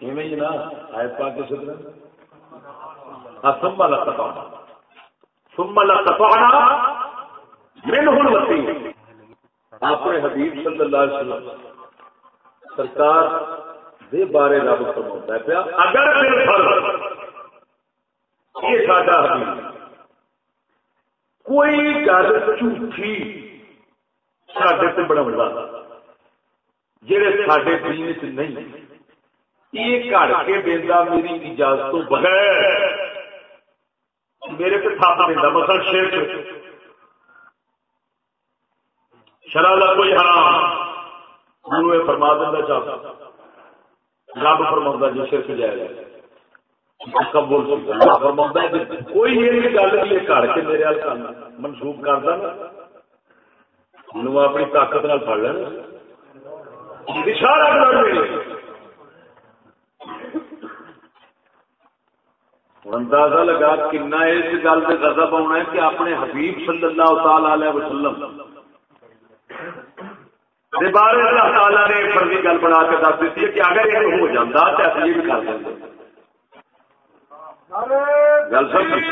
ایویں نا آئے پاک کے ہاں، ثم لقطعنا۔ ثم لقطعنا منه اپنے حبیب صلی اللہ علیہ وسلم۔ سرکار دے بارے رب فرماتا ہے پیا، اگر یہ ساڈا حبیب، کوئی گل جھوٹھی سڈے سے بنا جہے سڈے دین چ نہیں یہ گھڑ کے دینا میری اجازت تو بغیر۔ میرے پہ تھاپ دینا مسل شیر شرح کا کوئی حرام۔ گرو فرما دینا چاہتا رب فرما جی صرف جائے۔ کوئی گل کر کے میرے منسوخ کرتا اپنی طاقت پڑ لینا۔ اندازہ لگا کنا اس گل سے گزب آنا ہے کہ اپنے حبیب صلی اللہ تعالی وسلم بارے اللہ تعالیٰ نے فرضی گل بنا کے دس دیتی ہے کہ اگر یہ ہو جاتا تو اصل بھی کر دیں گل سمجھ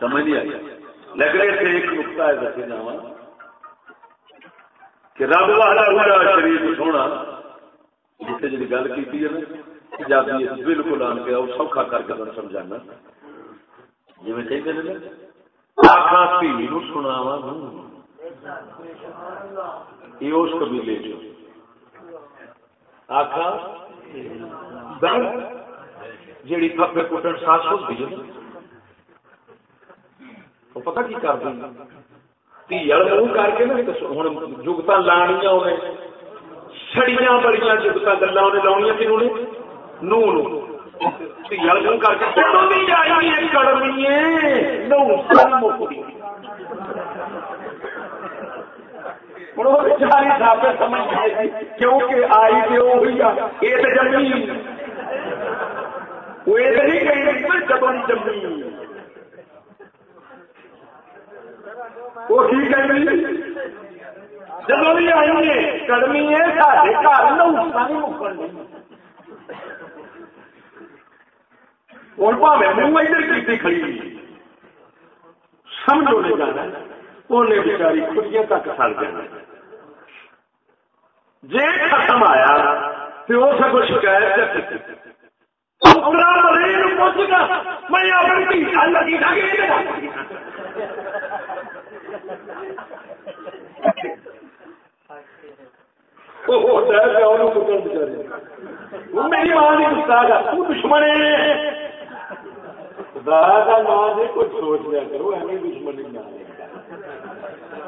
سمجھ نہیں آئی؟ لیکن ایک نقطہ ہے دسے جا کہ رب والا شریف سونا جیسے جی گل کی ہے نا پنجابی بالکل آن کے سوکھا کر کے تمہیں سمجھانا۔ جی میں چاہیے آخا پی سنا یہ اس قبیلے چ آخا جیڑی کپے کٹن ساس ہوتی ہے وہ پتا کی کر دیں دھی منہ کر کے ہوں جگت لانیاں انہیں سڑیاں بڑی جگت گلا انہیں لاؤنیا کنوں نے نو کر کے کیونکہ آئی یہ تو جمی وہ جب جمی وہ ٹھیک ہے جب بھی آئی ہے کڑمی ہے سارے گھر نو نہیں اور پاوے منہ ادھر کی کھڑی سمجھو نہیں جانا۔ انہیں بچاری خودیاں تک سڑ جانا۔ جی ختم آیا تو وہ سب شکایت میں میری ماں نہیں گستا دشمن خدا کا نام نہیں کچھ سوچ لیا کرو ایویں دشمنی نہ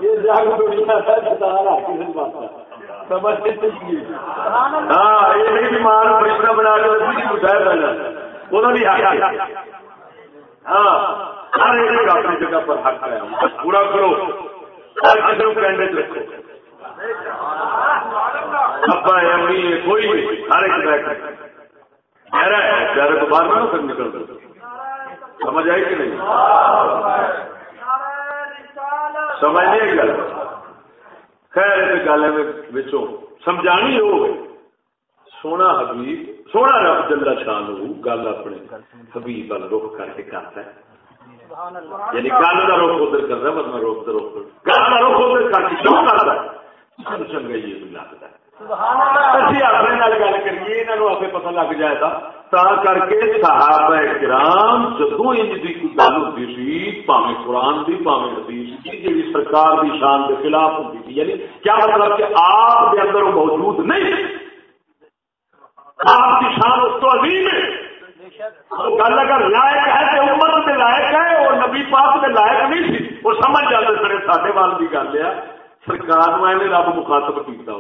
یہ جگ دنیا کا ستار آتی ہے سمجھ ہاں یہ بیمار فیصلہ بنا کے بٹھایا پہلے انہوں نے ہاں ہر ایک اپنی جگہ پر حق ہے۔ پورا کرو۔ ہر کسی کو کینڈیڈ رکھو۔ ابا امی کوئی بھی ہر ایک بیٹھ کہہ رہا ہے، پیارے کو باہر نہ نکل دو۔ سمجھ آئی کہ نہیں؟ سمجھ نہیں گل؟ خیر گل بچوں سمجھانی ہو سونا حبیب سونا رب جلا شان گل اپنے حبیب والا رخ کر کے کرتا ہے۔ یعنی گل کا رخ ادھر کر رہا مطلب روک روک گل کا رخ ادھر کر کے کیوں کرتا ہے۔ چنگا یہ لگتا ہے۔ اپنے گل کریے یہاں آپ پتا لگ جائے گا۔ تا کر کے صحابہ کرام جدو انج کی گل ہوتی سی پاوے قرآن کی پاوے حدیث کی جی سرکار کی شان کے خلاف ہوتی تھی یعنی کیا مطلب کہ آپ کے اندر موجود نہیں۔ آپ کی شان اس تو عظیم ہے۔ گل اگر لائق ہے تو امت کے لائق ہے اور نبی پاک کے لائق نہیں سی وہ سمجھ جاتے سر ساڈے وال کی گل ہے۔ سرکار میں نے رب مخاطب کیا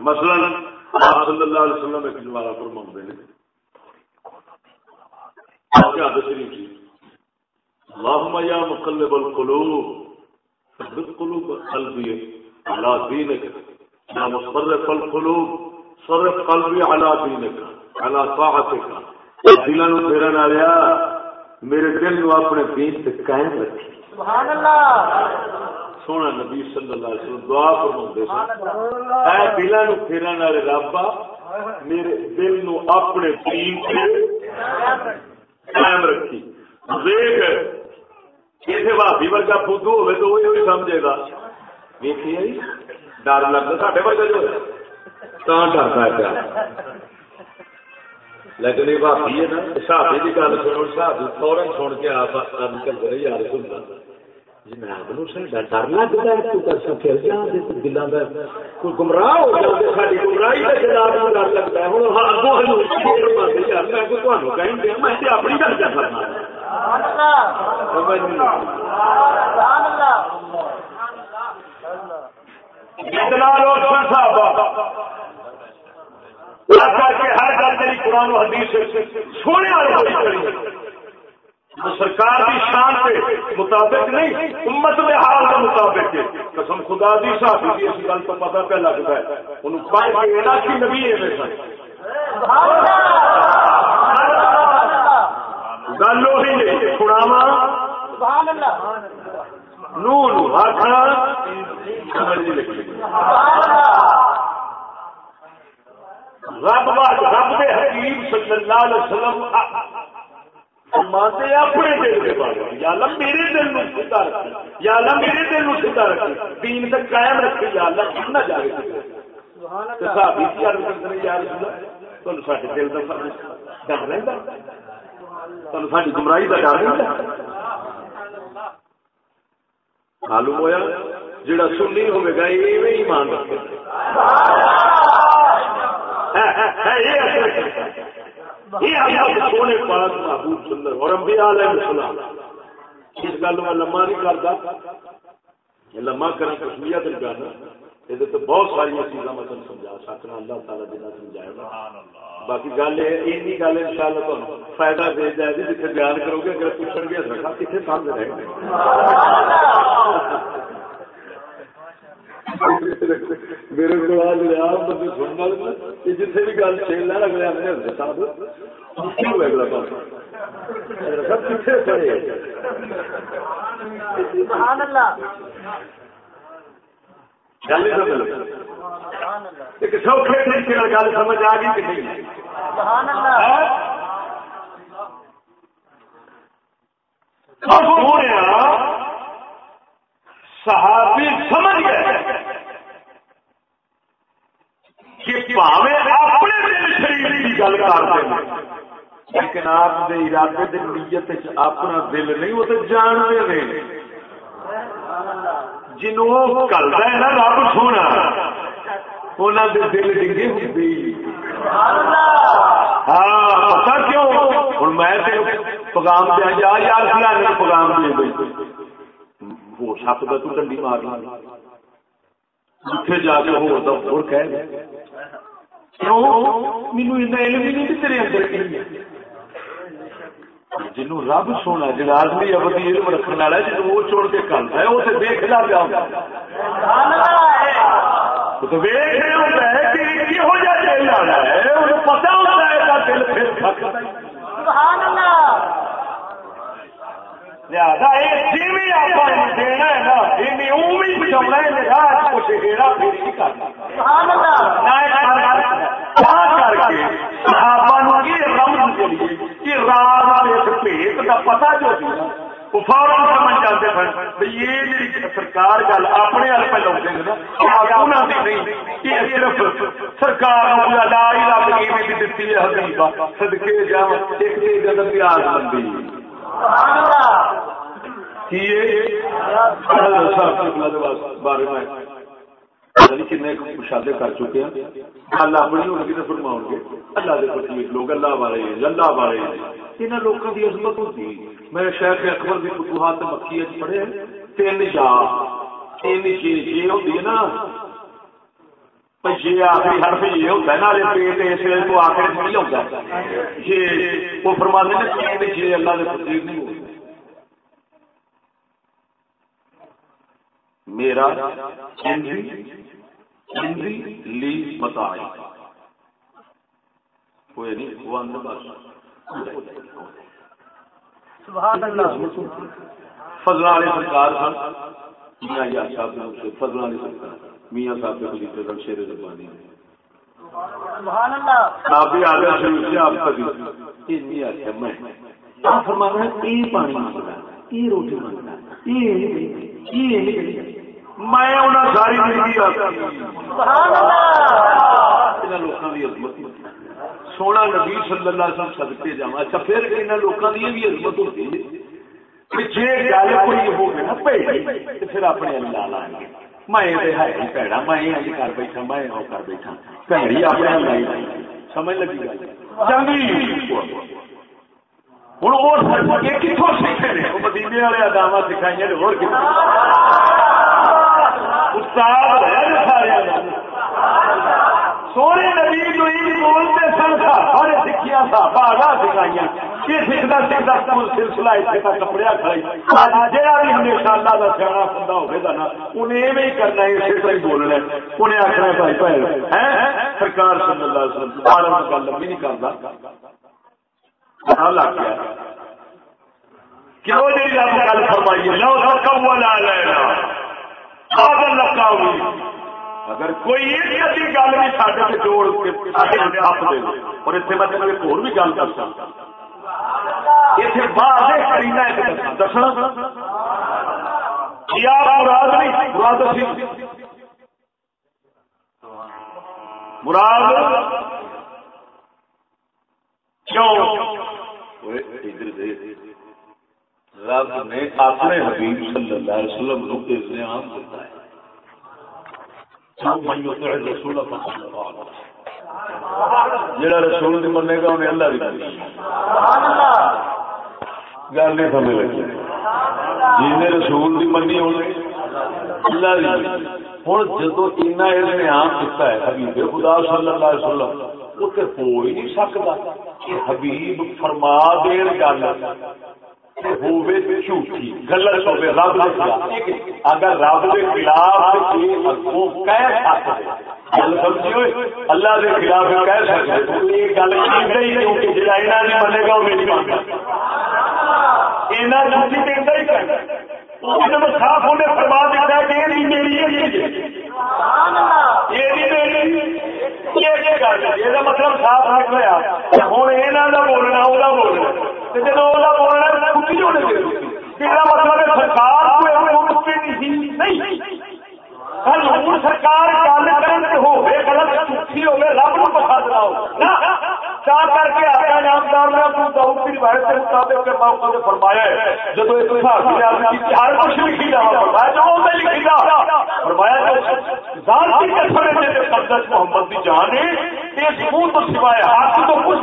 مثلا صلی اللہ علیہ وسلم ایک جوارا فرما نے۔ جی۔ اللهم يا مقلب القلوب، ثبت قلوب قلبي على دينك مصرف القلوب صرف دلوں پھیرن والا میرے دل نو اپنے دین سے قائم رکھی سبحان اللہ سونا نبی صلی اللہ علیہ وسلم دعا سن۔ اے دلوں نو پھیرن والے رب میرے دل نو اپنے دین سے قائم رکھی۔ دیکھ ورگا فدو ہوئے تو وہی سمجھے گا۔ ویکھیے۔ ڈر لگتا ساڈے ورگا جو ڈرتا ہے پیا لیکن یہ بھابی ہے نا سابی کی گل سنو سابی فورن سن کے آپ نکل رہے یار سننا ڈر لگتا ہے دلوں کا کوئی گمراہ ہو جائے ساری گمراہی کا جناب ڈر لگتا ہے ہوں میں اپنی گل کر سکتا ہر گل میری قرآن و حدیث سونے والے سرکار کی شان کے مطابق نہیں، امت میں حال کے مطابق قسم خدا دی صاحب کی اس گل تو پتا پہ لگتا ہے۔ ان کی نبی ہے میرے گل وہی ہے سناوا نو رب رب دے حکیم صلی اللہ علیہ وسلم مانتے اپنے دل کے بارے یا اللہ میرے دل میں سیدھا رکھی یا اللہ میرے دل میں سیدھا رکھی دین تک قائم رکھی یا اللہ کتنا جائے صحابی کی عرض یا رسول اللہ دل کا ڈر رہتا گمراہی کا ڈر رہتا معلوم ہوا جڑا سنی ہوئے گا یہ ایمان رکھے۔ سونے پاک محبوب سندر اور امبیا علیہ السلام۔ اس گل میں لما نہیں کرتا۔ لما کرنا کشمیر دل کرنا یہ تو بہت ساری چیزاں میں تم سمجھا سکنا اللہ تعالیٰ جنہیں سمجھائے گا باقی گل یہ گل ان شاء اللہ تمہیں فائدہ دے جائے گی جتنے بیان کرو گے اگر پوچھ گے رکھا کتنے سامنے رہے گا میرے کو آج بندے سننا جتنے بھی گل چیل لے، اگلے اپنے صاحب اگلا سب کتنے پڑے ایک سوکھے طریقے گل سمجھ آ گئی کہ نہیں۔ صحابی سمجھ گئے کہ اپنے دل شریف کی گل کرتے ہیں لیکن آپ دے ارادے دے نیت اپنا دل نہیں وہ تو جانتے ہیں جنوں کرتا ہے نا رب سونا انہوں دے دل ڈنگے ہوتی ہاں پتا کیوں؟ ہوں میں پیغام دیا جا یار فلانے پیغام دے ہو سکتا تو ڈنڈی مارنا جتھے جا کے ہو تو کہہ جنو رب سونا جنازمی ابدی علم رکھنے والا جن وہ چھوڑ کے کرتا ہے وہ تو دیکھ لا پیا پتا ہوتا ہے دل پھر لہذا آپ دینا ہے نا او بھی ہے نگاہ کچھ ہیرا پھر نہیں کرنا کر کے صحابہ یہ کے لیے اس بھیت کا پتا جو دیا وہ فوراً سمجھ جاتے تھے یہ میری سرکار گل اپنے ہل پہ لوگ انہوں نے نہیں یہ صرف سرکار ادائی رب کی دیتی ہے حبیبہ صدقے جا ایک پیاز بندی۔ بارے میں۔ مشاہدے کر چکے ہیں۔ اللہ اپنی ہوگی تو فرماؤ گے۔ اللہ کے پتی لوگ اللہ والے اللہ والے یہاں لوگوں کی عظمت ہوتی میں شیخ اکبر کی فتوحات مکھی پڑھے تین جا، تین جی جی ہوتی ہے نا۔ جی آخری حرف یہ ہوتا ہے نا پیٹ اس ویل تو آخر نہیں ہوتا جی وہ فرما دیں جی اللہ کے فقیر نہیں۔ ہوتے میرا لی بتا کوئی نہیں وہ اندر بس فضل والے سرکار سن۔ میاں یار صاحب فضل والے سرکار۔ میاں صاحب کے خلیفے سن شیر زبانی آپ بھی آگے شروع سے آپ کبھی۔ یہ آخیا میں فرما رہے ہیں یہ پانی یہ روٹی یہ جی، میں انہیں ساری زندگی سونا نبی صلی اللہ علیہ وسلم سدکے جا اچھا پھر یہاں لوگوں کی بھی عزمت ہوتی ہے جی گل کوئی ہو گیا نا، پھر اپنے اللہ لائیں گے۔ میں ہے پیڑا، میں کر بیٹھا، میں کر بیٹھا۔ پیڑی اپنے سمجھ لگی گل؟ چنگی۔ ہوں وہ کتوں سیکھے نے؟ مدینے والے اداوا سکھائی استاد سارے سونے نبی جو بولتے سن سارے سیکھیا تھا باغا سکھائی یہ سیکھتا سیکھتا سلسلہ اتنے تک کپڑے کھڑائی جہاں بھی ہمیشہ اللہ کا سیاح بندہ ہوگا نا، انہیں ایویں کرنا ہے، اسی طرح بولنا انہیں آخنا بھائی بھائی سرکار صلی اللہ علیہ وسلم بارہ گل بھی نہیں کرتا ہاں، لگ گیا۔ کیوں جی گل فرمائیے لو ہوا لا لینا ہوئی۔ اگر کوئی ایک ادھی گل بھی سارے سے جوڑ کے دے۔ اور اتنے میں تمہیں ایک اور بھی گل کر سکتا اتنے باہر کرینا دسنا؟ جی کیا مراد نہیں، مراد مراد کیوں؟ رب نے اپنے حبیب صلی اللہ علیہ وسلم کو عام دیتا ہے۔ جڑا رسول نہیں منے گا، انہیں اللہ بھی گل نہیں سمجھ لگی۔ جی رسول کی منی ہونے اللہ بھی ہوں جدو اینا علم عام کیتا ہے، حبیب خدا صلی اللہ علیہ وسلم وہ تو ہو ہی نہیں سکتا کہ حبیب فرما دین گل غلط ہوے رب خلاف اگر رب کے خلاف گل اللہ کے خلاف کہہ سکتے یہ گل کیونکہ نہیں منے گا ہی کرنا صاف انہیں فرما دیتا ہے کہ یہ میری یہ مطلب صاف ہوا ہوں یہ بولنا وہ بولنا۔ جب وہ بولنا کچھ ہونے مطلب سرکار نہیں سرکار گل کرنے ہو غلط چھٹی ہو رب کو پسند نہ ہو کر کے نامدار نے کی روایت کے مطابق کے موقع فرمایا ہے جب ایک ہر کچھ لکھی فرمایا جو میں لکھی فرمایا محمد کی جان ہے، اس منہ تو سوائے ہاتھ تو کچھ۔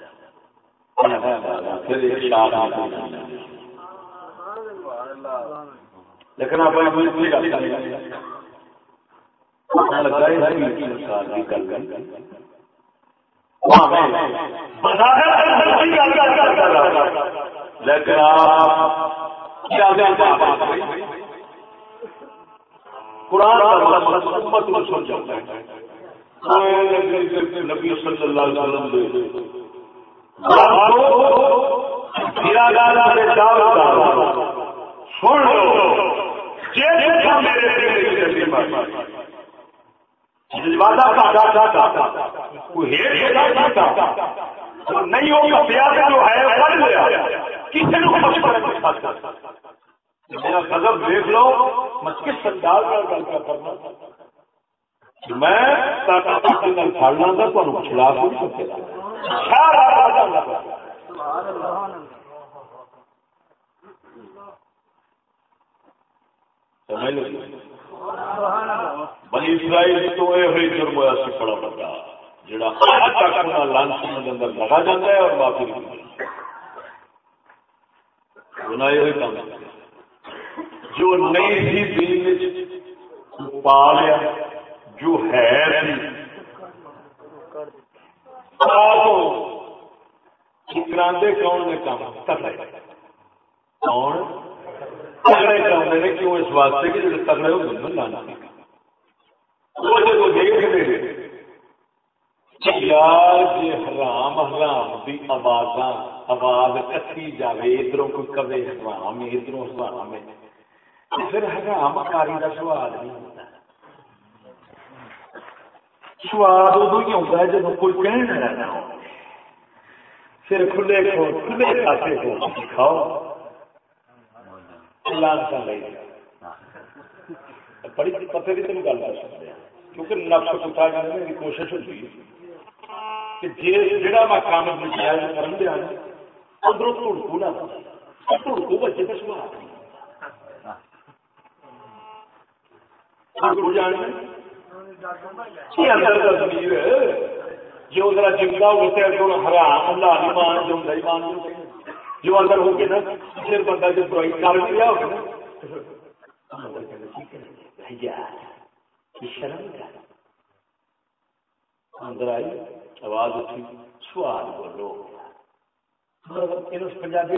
لیکن آپ لگا لیکن قرآن نبی صلی اللہ علیہ وسلم سن لو میرے نہیں ہوگا جو ہے کسی میرا قدم دیکھ لو میں کس انداز گل کرنا میں پڑھنا تھا تمہیں خلاف نہیں سکے بنی اسرائیل تو یہ ہوئی جرم ہوا سی بڑا بڑا جڑا لانچ اندر لگا جاتا ہے اور معافی گنا یہ کام۔ جو نہیں تھی دل پا لیا، جو ہے ٹھکراندے کون نے کام کر کون تگڑے چاہتے ہیں کیوں اس واسطے کہ جب تگڑے ہو گئے لانا یار جی حرام حرام کی آواز آواز کٹی جائے ادھر کوئی کبے حرام ادھر حرام ہے پھر حرام کاری کا سوال نہیں سواد ادو ہی ہوتا ہے جب کوئی کہنا رہنا ہو پھر کھلے کھو کھلے کھاتے ہو کھاؤ بڑی پتے کی تین گل کر سکتے ہیں کیونکہ نفس کتا کرنے کی کوشش ہوتی ہے کہ جہاں میں کام کرن دیا ادھر دھڑکو نہ دھڑکو بچے تو سوال جو ادھر جمتا ہوتے ہیں حرام، اللہ نہیں مان جو مان جو اندر ہو کے نا، پھر بندہ جو برائی کر بھی لیا ہوگا یار شرم ہو اندر آئی، آواز اٹھی، سوال بولو۔ مطلب پنجابی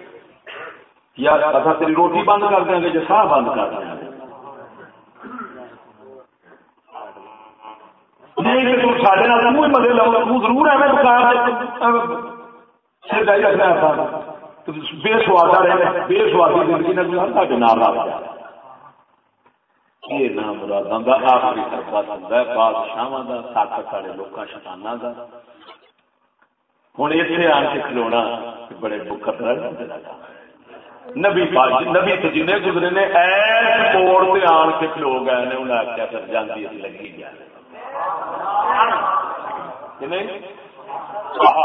یا تیری روٹی بند کر دیں گے، جو ساہ بند کر دیں گے۔ مزے لاؤ ضرور ہے بے بے سوادی زندگی نام یہ نام مراد آخری سربت ہوتا ہے بادشاہ طاقت والے لوگ شتانہ ہوں اتنے آن کے کھلونا، بڑے بکت نبی جی- نبی تو جن گزرے نے، ایس موڑ سے آن کے کھلو گئے انہیں آخیا پھر جاتی لگی جائے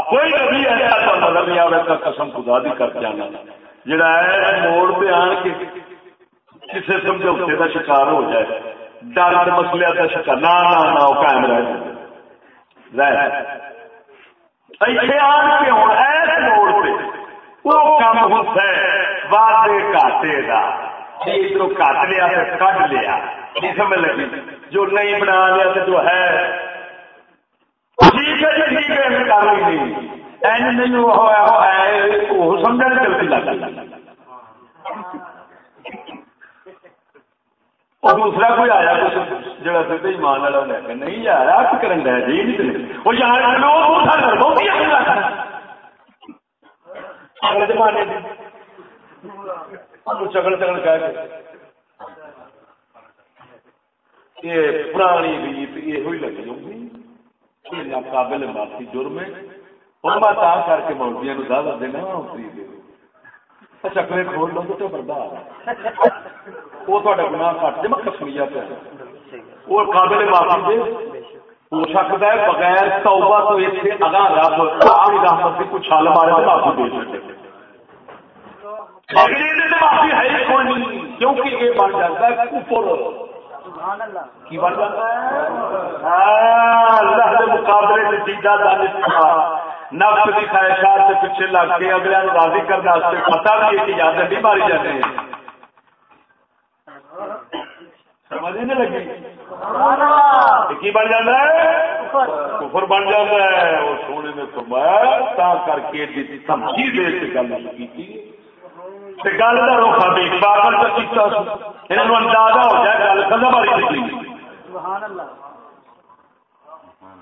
کوئی نبی ایسا نظر نہیں آئے قسم خدا دی کر جانا جڑا ہے موڑ پہ آن کے کسی سمجھوتے کا شکار ہو جائے، ڈر مسلے کا شکار۔ نہ نہ وہ قائم رہ ایسے آن کے ہوں ایس موڑ پہ وہ کام ہوتا ہے۔ وعدے کاٹے کا ادھر کٹ لیا کٹ لیا۔ سمجھ لگی؟ جو نہیں بنا لیا تو جو ہے۔ ٹھیک ہے جی ٹھیک ہے کر ہی نہیں نہیں وہ سمجھنے چلتی لگ اور دوسرا کوئی آیا جڑا سر ایمان والا لے کے نہیں یار، آپ کرن دیا جی وہ یار اچھا اگلے زمانے چگڑ چگڑ کہہ کے۔ یہ پرانی ریت یہ ہوئی لگی ہوگی۔ یہ قابل معافی جرم ہے۔ اور میں تا کر کے مولویا نو دعوت دینا اچھا، چکرے کھول لو تو بردار وہ تا گنا کٹ جائے میں کسمیا پہ وہ قابل معافی دے۔ ہو سکتا ہے بغیر توبہ تو اتنے اگاں رب اپنی رحمت کی کچھ حال مارے تو معافی دے سکتے معافی ہے کوئی نہیں کیونکہ یہ بن جاتا ہے اوپر کی بن جاتا ہے؟ اللہ کے مقابلے نتیجہ دانش نفس کی خواہشات سے پیچھے لگ کے اگلے راضی کرنے پتا بھی ایک اجازت نہیں ماری جاتی ہے سمجھ نہیں لگی؟ کی بن جاتا ہے؟ کفر۔ بن جاتا ہے۔ وہ سونے نے فرمایا تا کر کے سمجھی دے سے گل کی گل کا روکا بھی باقر انہوں اندازہ ہو جائے گل کدھر باری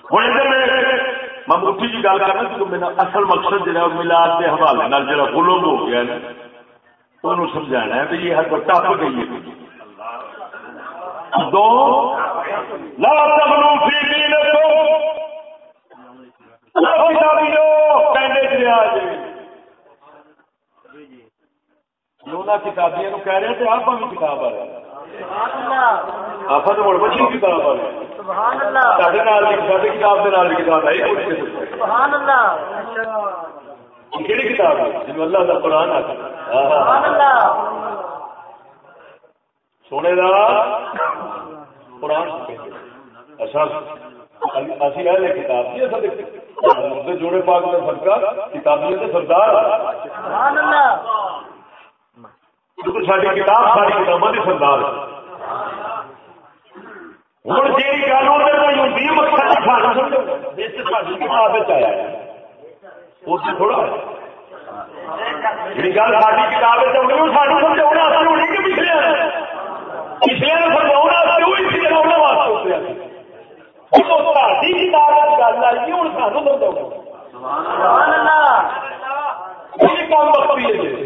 ہوں ادھر میں مٹھی کی گل کرنا کہ میرا اصل مقصد جہاں ملاد کے حوالے جہاں غلوم ہو گیا انہوں سمجھانا ہے کہ یہ ہر ٹپ گئی ہے۔ دو لا تبنو فی دینکو کتابیاں کہہ رہے ہیں آپ بھی کتاب آ رہے آپ تو مڑ بچی کتاب آ رہے ہیں۔ کتاب کتاب ہے کہڑی کتاب ہے؟ جن اللہ کا قرآن سونے کا قرآن کتاب جوڑے پاک کا سرکار کتابی سردار ساری کتاب ساری کتابوں کی سردار ہوں جی گل ہوتی مقصد آیا اس تھوڑا جی گل ساری کتاب ساری سمجھا ہونی کہ پچھلے پچھلے سمجھا سمجھا واسطے ساری کتاب گل آئی ہوں سانو کام ہے جی، جی۔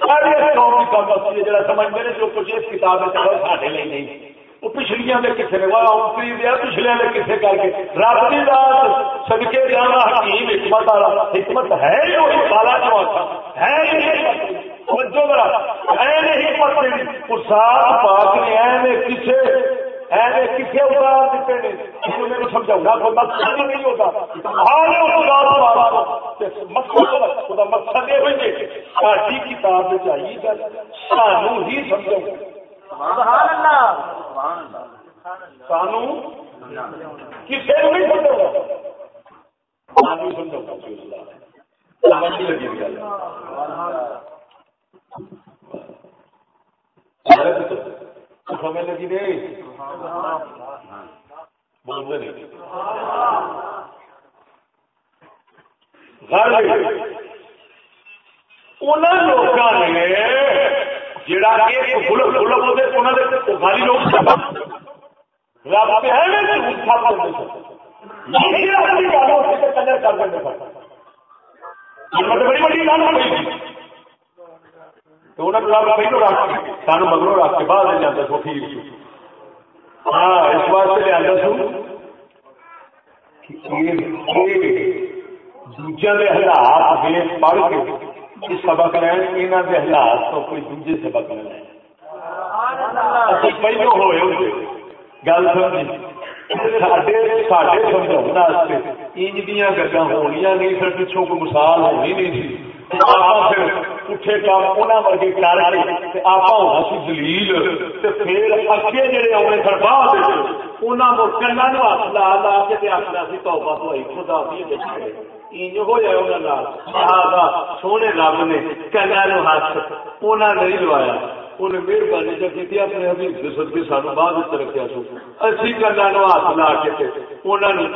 ساری قوم کی کام ہے، جڑا سمجھتے ہیں جو کچھ اس کتاب میں چلو لیے نہیں۔ وہ پچھلیاں نے کسے اتری دیا پچھلے کسے کر کے۔ رب کی رات سدکے جانا حکیم، حکمت والا۔ حکمت ہے جو بالا ہے پاک نے کسے کسے اتار دیتے ہیں سمجھاؤں کوئی مقصد نہیں ہوتا۔ مقصد یہ ہوئی ساری کتاب چاہیے سانو ہی سمجھاؤں۔ سانو کسی نہیں سمجھ لگی رہی بولتے نہیں لوگوں نے جڑا ہوتے لوگ رب بڑی بڑی گل ہوئی سان مگرو رکھ کے باہر لے جاتا سو ٹھیک ہاں اس واسطے لیا سو دوجے حالات پڑھ کے سبق لین یہاں کے حالات تو کوئی دوجے سبق نہ لین۔ پہلو ہوئے گل سمجھی سڈے سمجھا انج دیا گلا ہونی نہیں سر پچھوں کو مثال ہونی نہیں سی۔ اٹھے کام انہوں ورگے کر آپ ہونا سی دلیل پھر اگے جڑے آنے سر بعد انہوں کنا ہاتھ لا لا کے آخنا سی توبہ تو خدا بھی سونے رب نے کلا نو ہاتھ انہیں نہیں لوایا انہیں مہربانی کی اپنے حبیب کے سد سانو بعد رکھا سو اسی کلا نو ہاتھ لا کے انہوں نے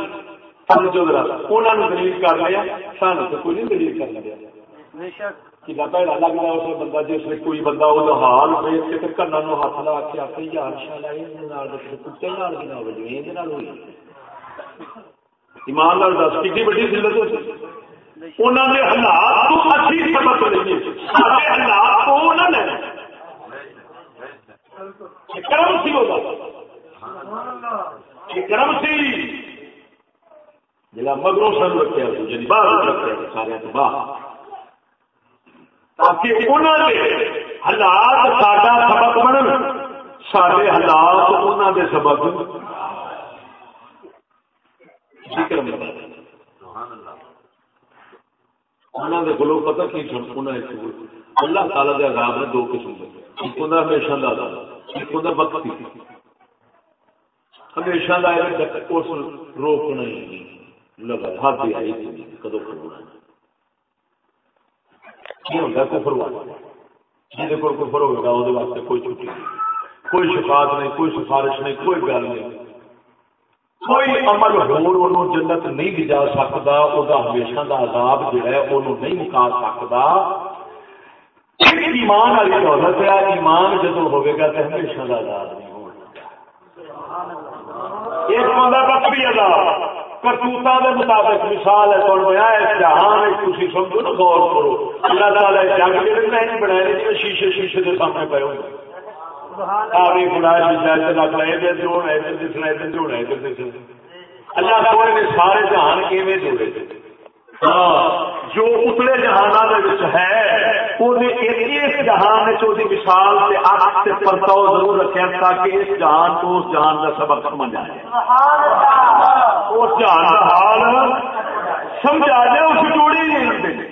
سمجھو ذرا انہوں نے دلیل کر لیا سانو تو کوئی نہیں دلیل کر لیا بے شک کنا پیڑا لگتا اس بندہ جس نے کوئی بندہ وہ حال کے کنا ہاتھ لا کے آپ یار کتے ہوئی ایمان لال دس انہوں نے حالات اچھی سبق لیے سارے حالات کو انہوں نے کرم سی ہوگا کرم سی جلا مگروں سن رکھا جی باہر سارے باہر تاکہ انہوں نے حالات ساڈا سبق بنن۔ سارے حالات انہوں نے سبق۔ ذکر انہوں نے پتا کی سن؟ اللہ تعالی کے عذاب نے دو قسم کے ایک ہوں ہمیشہ کا عذاب، ایک ہوں وقت ہمیشہ کا اس روکنا ہی لگا، ہاتھ آئی کدو کرنا یہ ہوتا کفر والا جی کفر ہوگا وہ کوئی چھٹی نہیں۔ کوئی شفاعت نہیں، کوئی سفارش نہیں، کوئی گل نہیں۔ کوئی عمل ہو جنت نہیں بھی سکتا وہ ہمیشہ کا عذاب جو ہے وہ نہیں مکا سکتا ایمان والی دولت ہے، ایمان جب ہوگا تو ہمیشہ کا عذاب نہیں ہوگا ایک بندہ بکری عذاب کرتوتا کے مطابق مثال ہے تو اس جہان تھی سمجھو نا، غور کرو۔ اللہ تعالی جنگ جگہ بنائے شیشے شیشے کے سامنے پے ہوئے۔ اللہ سونے نے سارے جہان کیویں جوڑے جو اتلے جہان ہے اس جہان مثال سے آپ سے پرتاؤ ضرور رکھے تاکہ اس جہان کو اس جہان کا سبق سمجھ آئے۔ اس جہان کا حال سمجھا جائے اس جوڑی نہیں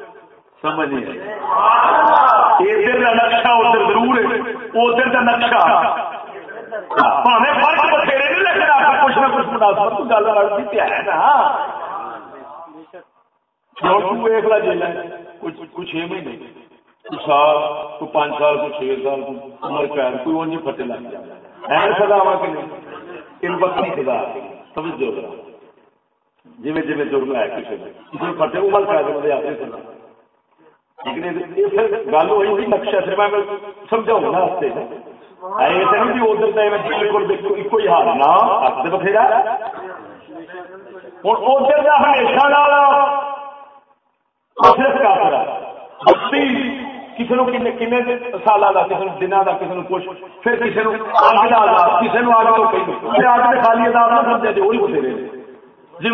سمجھ نہیں ادھر کا نقشہ ادھر ضرور ہے۔ ادھر کا نقشہ۔ فرق بتھیرے نہیں کچھ نہ کچھ مناسب گل لڑتی پیا ہے نا۔ کچھ مہینے۔ سال کو پانچ سال کو چھ سال عمر قید کوئی وہ پتے لگ جائے ایسا سزا ہوا کہ نہیں؟ ان سزا۔ سمجھ دو جی جی جرم ہے کسی نے کسی نے پتے عمر قید مجھے آپ سنا لیکن گل نقشہ سے میں سمجھاؤں گا بالکل ایک ہی حال نہ بتھیرا۔ ہوں ادھر کا ہمیشہ کسی کن سال کا کسی کا کسی نے کچھ۔ پھر کسی نے کا کسی نے تو کہیں۔ خالی نہ سمجھا جی وہی بتھیرے۔ جی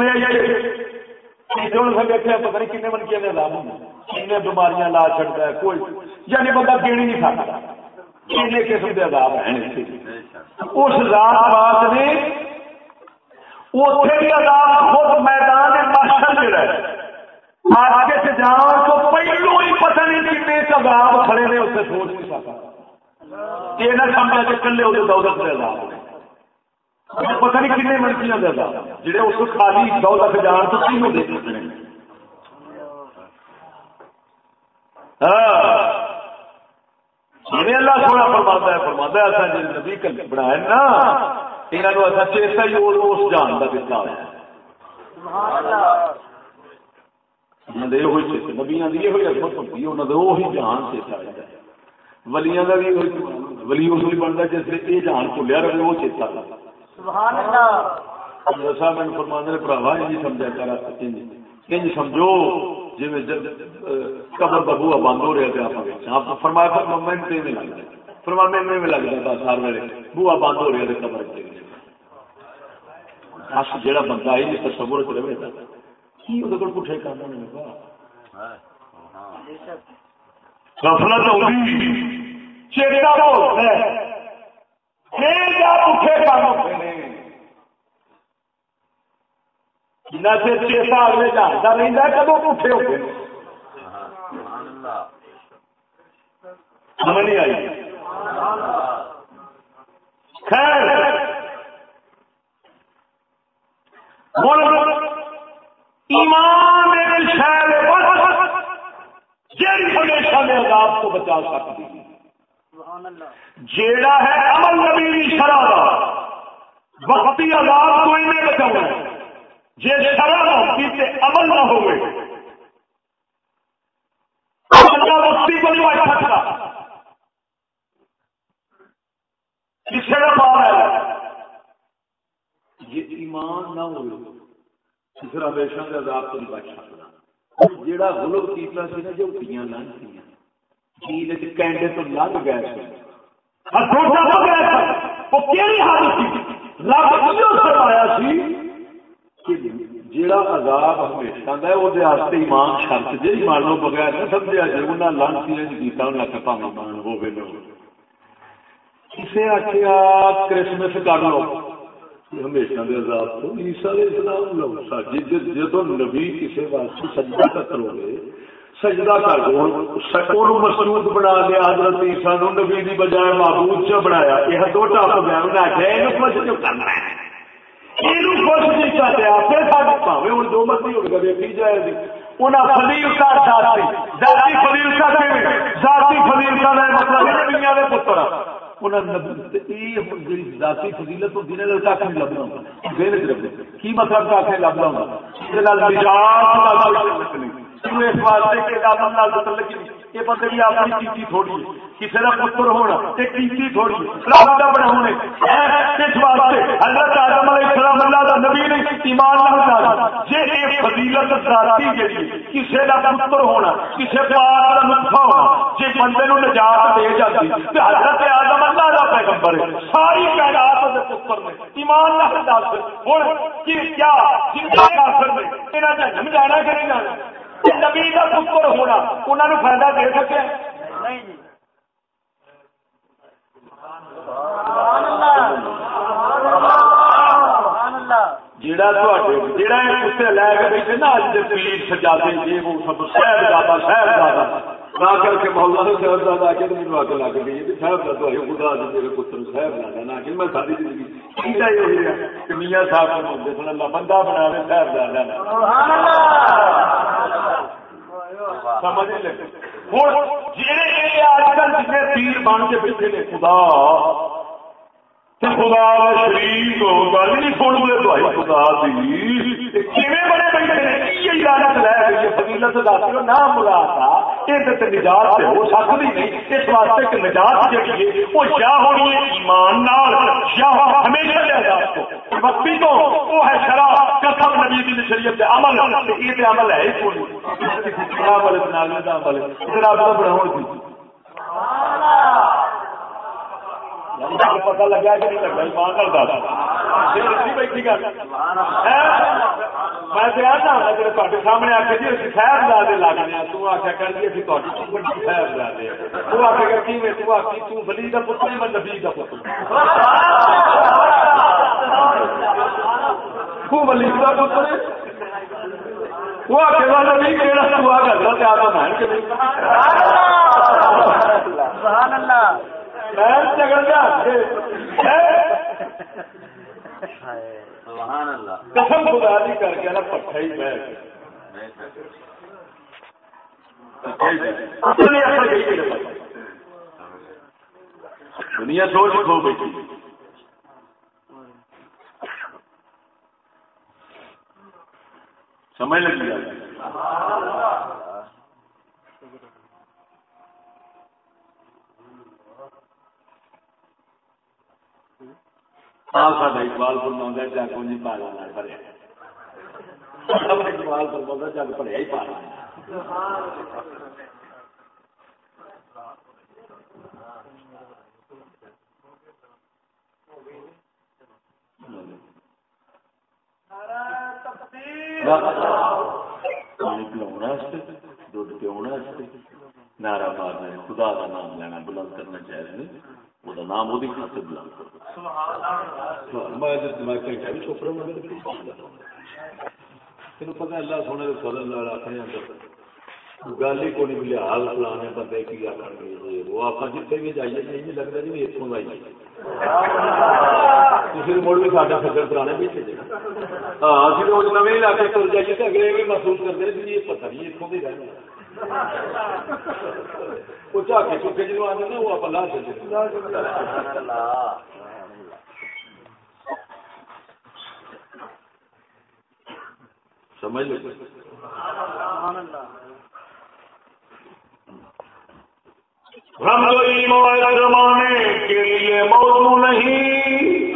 پتا نہیں کن منکیاں نے لاب کن بیماریاں لا چڑتا ہے، کوئی۔ یعنی بندہ گیڑ نہیں سکتا۔ کن قسم کے عذاب ہیں۔ اس نے اتنے بھی عذاب خود میدان جڑا ہے آگے سے جان تو پہلو ہی پتہ نہیں کتنے عذاب کھڑے نے، اسے سوچ نہیں سکتا۔ یہ نہ سمجھا کہ کلے وہ دولت کے عذاب۔ پتہ نہیں کن منکیاں دے جڑے اس خالی دولت جان تو تینوں دے سکتے ہیں۔ جی اللہ سونا فرما ہے فرما ہے، ایسا جی نبی بنایا نا یہاں چیتا ہی اس جان کا دتا نبیا کی یہ عظمت ہوتی ہے وہی جان چیتا ولیاں کا بھی ولی اس لیے بنتا جس نے یہ جان بھولیا رہے، وہ چیتا کرتا صاحب میں فرمانے نے پراوا یہ سمجھا کر انج سمجھو جی قبر ببوا بند ہو رہا آپ فرمایا میں میں لگ گیا۔ فرمایا میں میں لگ جاتا سار میرے۔ بوا بند ہو رہا قبر بس جہاں بندہ ہے جس تصور چ رہے گا کی وہ پٹھے کرنا غفلت ہوگی چیتا بولتا ہے۔ جنا چر چیتا اگلے جانتا رہتا کدو پوٹے ہو گئے سمجھ نہیں آئی؟ خیر۔ ایمان شہر جیڑی ہمیشہ میں عذاب کو بچا سکتی جیڑا ہے عمل نبی شرح وقتی عذاب کو انہیں بچاؤ۔ جی شرح ہوتی تے عمل نہ ہوئے۔ وقتی کو نہیں کسی کا ہے؟ یہ ایمان نہ ہوئے عذاب کو نہیں بچ سکتا جیڑا غلط کیتا سی نا جو پیاں نہ تھیاں کینڈے تو لگ گئے جیڑا عذاب ہمیشہ ہے وہ ایمان شرط جی مان لو بغیر نہ سمجھا جی انہیں کیتا انہیں مان ہو کسی آخیا کرسمس کر لو ہمیشہ دے عذاب تو علیہ السلام لو جدو نبی کسی واسطے سجدہ کرو گے سجدہ کر دو۔ مسعود بنا دیا حضرت عیسیٰ نبی دی بجائے معبود چ بنایا۔ یہ دو ٹاپ گیا انہیں آخیا یہ خوش کیوں کرنا ہے۔ یہ نہیں پھر سارے پاوے ہوں جو مرضی جائے گی انہیں فلیلتا ذاتی ذاتی فلیلتا ذاتی فلیلتا مطلب کے پتر۔ ذاتی فضیلت ہوتی ہے لبنا کی مطلب لبنا اس واسطے کہ یہ کی کیتی تھوڑی کسی کا پتر ہونا کیتی تھوڑی رب ہونے اس واسطے حضرت آدم علیہ السلام اللہ نبی ایمان نہ جی یہ فضیلت ذاتی جی کسی کا پتر ہونا کسی پاک ہونا بندے نو نجات دے جاتی حضرت آدم اللہ پیغمبر ہے ساری کائنات پتر نے ایمان نہ کیا کافر نے جانا کہ نہیں جانا نبی کا پتر ہونا انہوں نے فائدہ دے سکے جڑا جڑا لے کے بیٹھے نا اج کے پیر سجادے جی وہ سب صاحب زیادہ صاحب زیادہ نہ کر کے محلہ نے صاحب آ کے میرے آگے لا کے گئی صاحب زیادہ ہے خدا جی میرے پتر صاحب زیادہ نہ کہ میں ساری زندگی یہی ہے کہ میاں صاحب کو ملتے سن اللہ بندہ بنا رہے صاحب زیادہ سمجھ لے ہوں جی آج کل جتنے پیر بن کے بیٹھے نے خدا خدا شریف گل نہیں سن لے تو خدا بڑے بڑے لے گئی فضیلت دس نہ یہ نجات سے ہو سکتی نہیں اس واسطے کہ نجات ہے وہ یا ہونی ہے ایمان نال یا ہمیشہ وقتی تو وہ ہے قسم نبی شریعت عمل یہ عمل ہے عمل پتا لگا کہ نہیں لگا ایمان بیٹھی گل میں سامنے آ کے جی خیر زیادہ لگنے تو آخیا کر جی ابھی خیر زیادہ تو آخے گا کی میں تو آخی تو بلی کا پتر میں نبی کا پتر تو بلی کا پتر وہ آخے گا نبی کہڑا تو آ گا؟ زیادہ مان کے سبحان اللہ۔ قسم خدا دی کر کے نا پٹھا ہی بہ دنیا سوچ کھو بیٹھی۔ سمجھ لگی۔ اقبال فرما جگ نہیں پالا بھریا اقبال فرما جگ بھریا ہی پالا پانی پیونا دھد پیونا نعرہ مارنا خدا کا نام لینا بلند کرنا چاہیے وہ نام وہ خاطر بلند تین پتا اللہ۔ سونے کے فضل اپنے اندر گل ہی کون لحاظ فلانے بندے کی آخر گے وہ آپ جتنے بھی جائیے، نہیں جی لگتا جی اتوں آئیے۔ کسی مڑ بھی سارا فکر پرانے بھی ہاں اچھے نویں علاقے تر جائیے تو اگلے بھی محسوس کرتے ہیں کہ یہ پتہ نہیں اتوں بھی رہنا۔ وہ چاہے چوکے جنو آتے نا وہ آپ لا سمجھ لو ہم تو زمانے کے لیے موضوع نہیں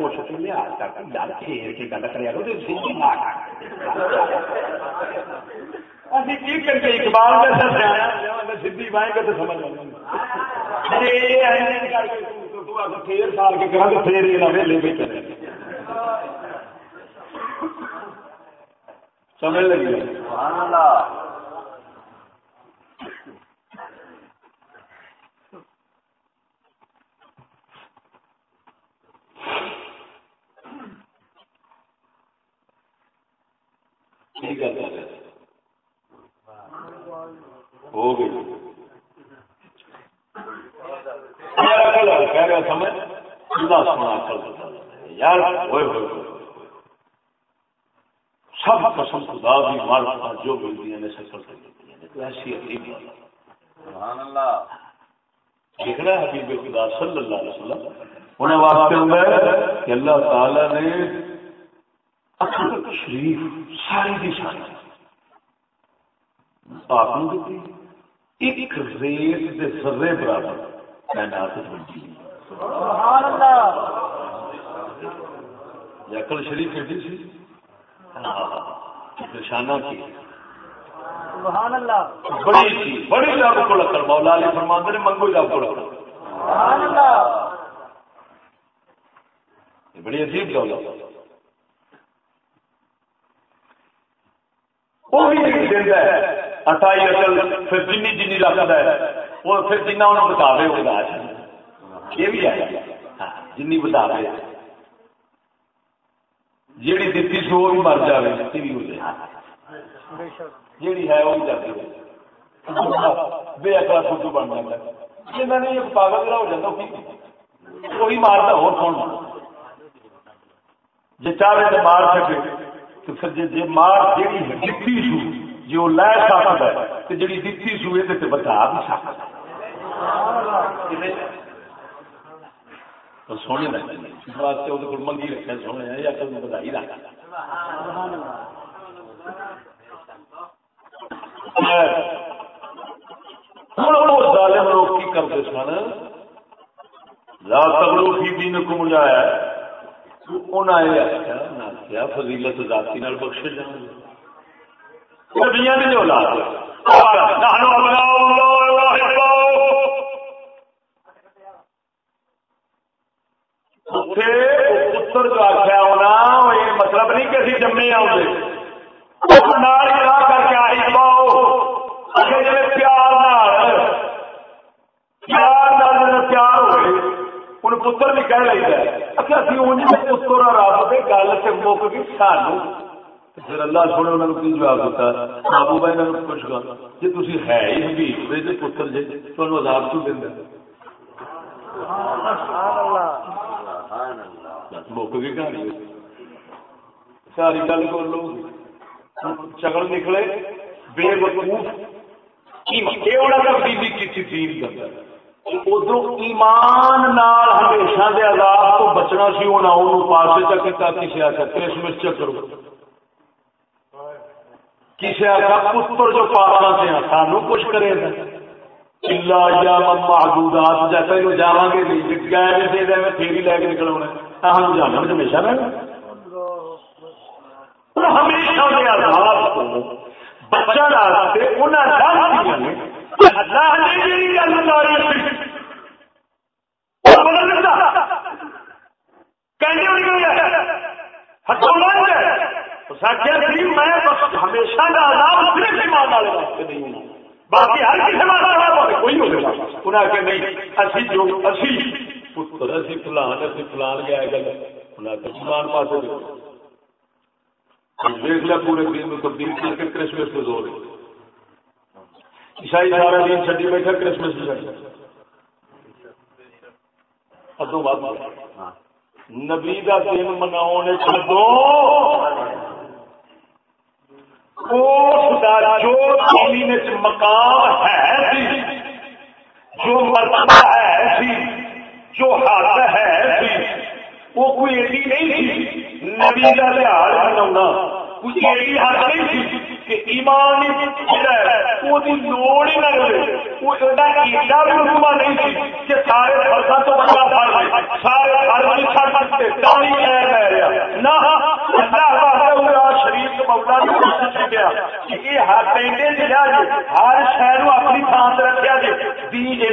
آدھے گل پوچھ کے لیا گل کے گل کرے اقبال بائیں گے تو سمجھ پھر سال کے کرا پھر چلے سمجھ لگی گئی سب قسم خدا بھی مار جو ملتی ہیں سفر ہے حبیب خدا صلی اللہ علیہ وسلم۔ انہیں واسطے ہوں کہ اللہ تعالی نے شریف ساری کی ساری۔ آپ ایک ریت کے سرے برابر کائنات بنتی شریف سی؟ نشانہ کی۔ سبحان اللہ. بڑی تھی بڑی رب کو لکڑ مولا علی فرماندے نے منگو رب کو لکڑ سبحان اللہ. بڑی عجیب دولت. وہ بھی دینا ہے. اٹھائی اصل پھر جن جن رکھتا ہے. وہ پھر جنہ انہوں بتاوے وہ بتا یہ بھی ہے. ہاں، جن بتاوے جیڑی دیتی سو وہ بھی مر جائے یہ بھی ہو جائے. جیڑی ہے وہ بھی جاتی ہے بے اکلا فوٹو بن جاتا ہے۔ جی جنہ نے یہ پاگل ہو جاتا وہی مارتا ہو کون؟ جی چاہے تو مار سکے، تو پھر جی, جی مار جیڑی دتی سو جی وہ لے سکتا ہے، تو جی دتی سو، یہ بچا بھی سکتا سونے واسطے وہ منگی رکھے، سونے یا کل بدائی رکھ ظالم لوگ کی کرتے سن لا تغلو فی دینکم جایا فضیلت ذاتی بخشے جان بخش پتر جو آخیا ہونا یہ مطلب نہیں کہ اسی جمے آؤ کر کے آئی پاؤ جی پیار پیار پیار ہوئے ان پتر بھی کہہ لگتا ہے اچھا اسی انج میں پتر رب کے گل سے مک گئی سانو پھر اللہ سونے انہوں نے جواب دیتا بابو بھائی میں پوچھ گا جی تھی ہے ہی حبیب جی پتر جی تمہیں عذاب کیوں دینا مک گئی کہانی ساری گل کر لو چکل نکلے بے وقوف کی تین کرتا ادھر ایمان نال ہمیشہ دے عذاب تو بچنا سی ہونا انہوں پاسے تک کتا کسی آخر کرسمس چکر کسی آخر پتر جو پاسا سے سانو کچھ کرے گا۔ چلا یا محدودات جیسا ہی جا گے نہیں گئے دے دے میں پھر لے کے نکلنا ہم جانا ہمیشہ رہنا ہمیشہ دے عذاب کو بچن واسطے انہیں اللہ نے جی گل ہمیشہ باقی ہر کسی کوئی انہیں کہ نہیں، اسی جو، اسی پتر، اسی فلان اسی فلان گیا گل۔ انہیں کہ پاس دیکھ لیا پورے دن میں تبدیل کر کے کرسمس پہ زور عیسائی سارا دن چڈی بیٹھا کرسمس ادو بعد۔ نبی کا دن منا جو مقام ہے جو مرتبہ ہے جو حد ہے وہ کوئی ایڈی نہیں تھی۔ نبی کا لحاظ بنا کوئی ایڈی حد نہیں تھی کہ ایمان لوڑ ہی نہ رہے وہ ایڈا بھی رقبہ نہیں تھی کہ سارے فرسا تو فرض سارے فرض نہیں چھڑ سکتے نہ، اللہ شریف مولا نے کہ یہ ہر پینڈے جا جی ہر شہر اپنی تھان سے رکھا جی۔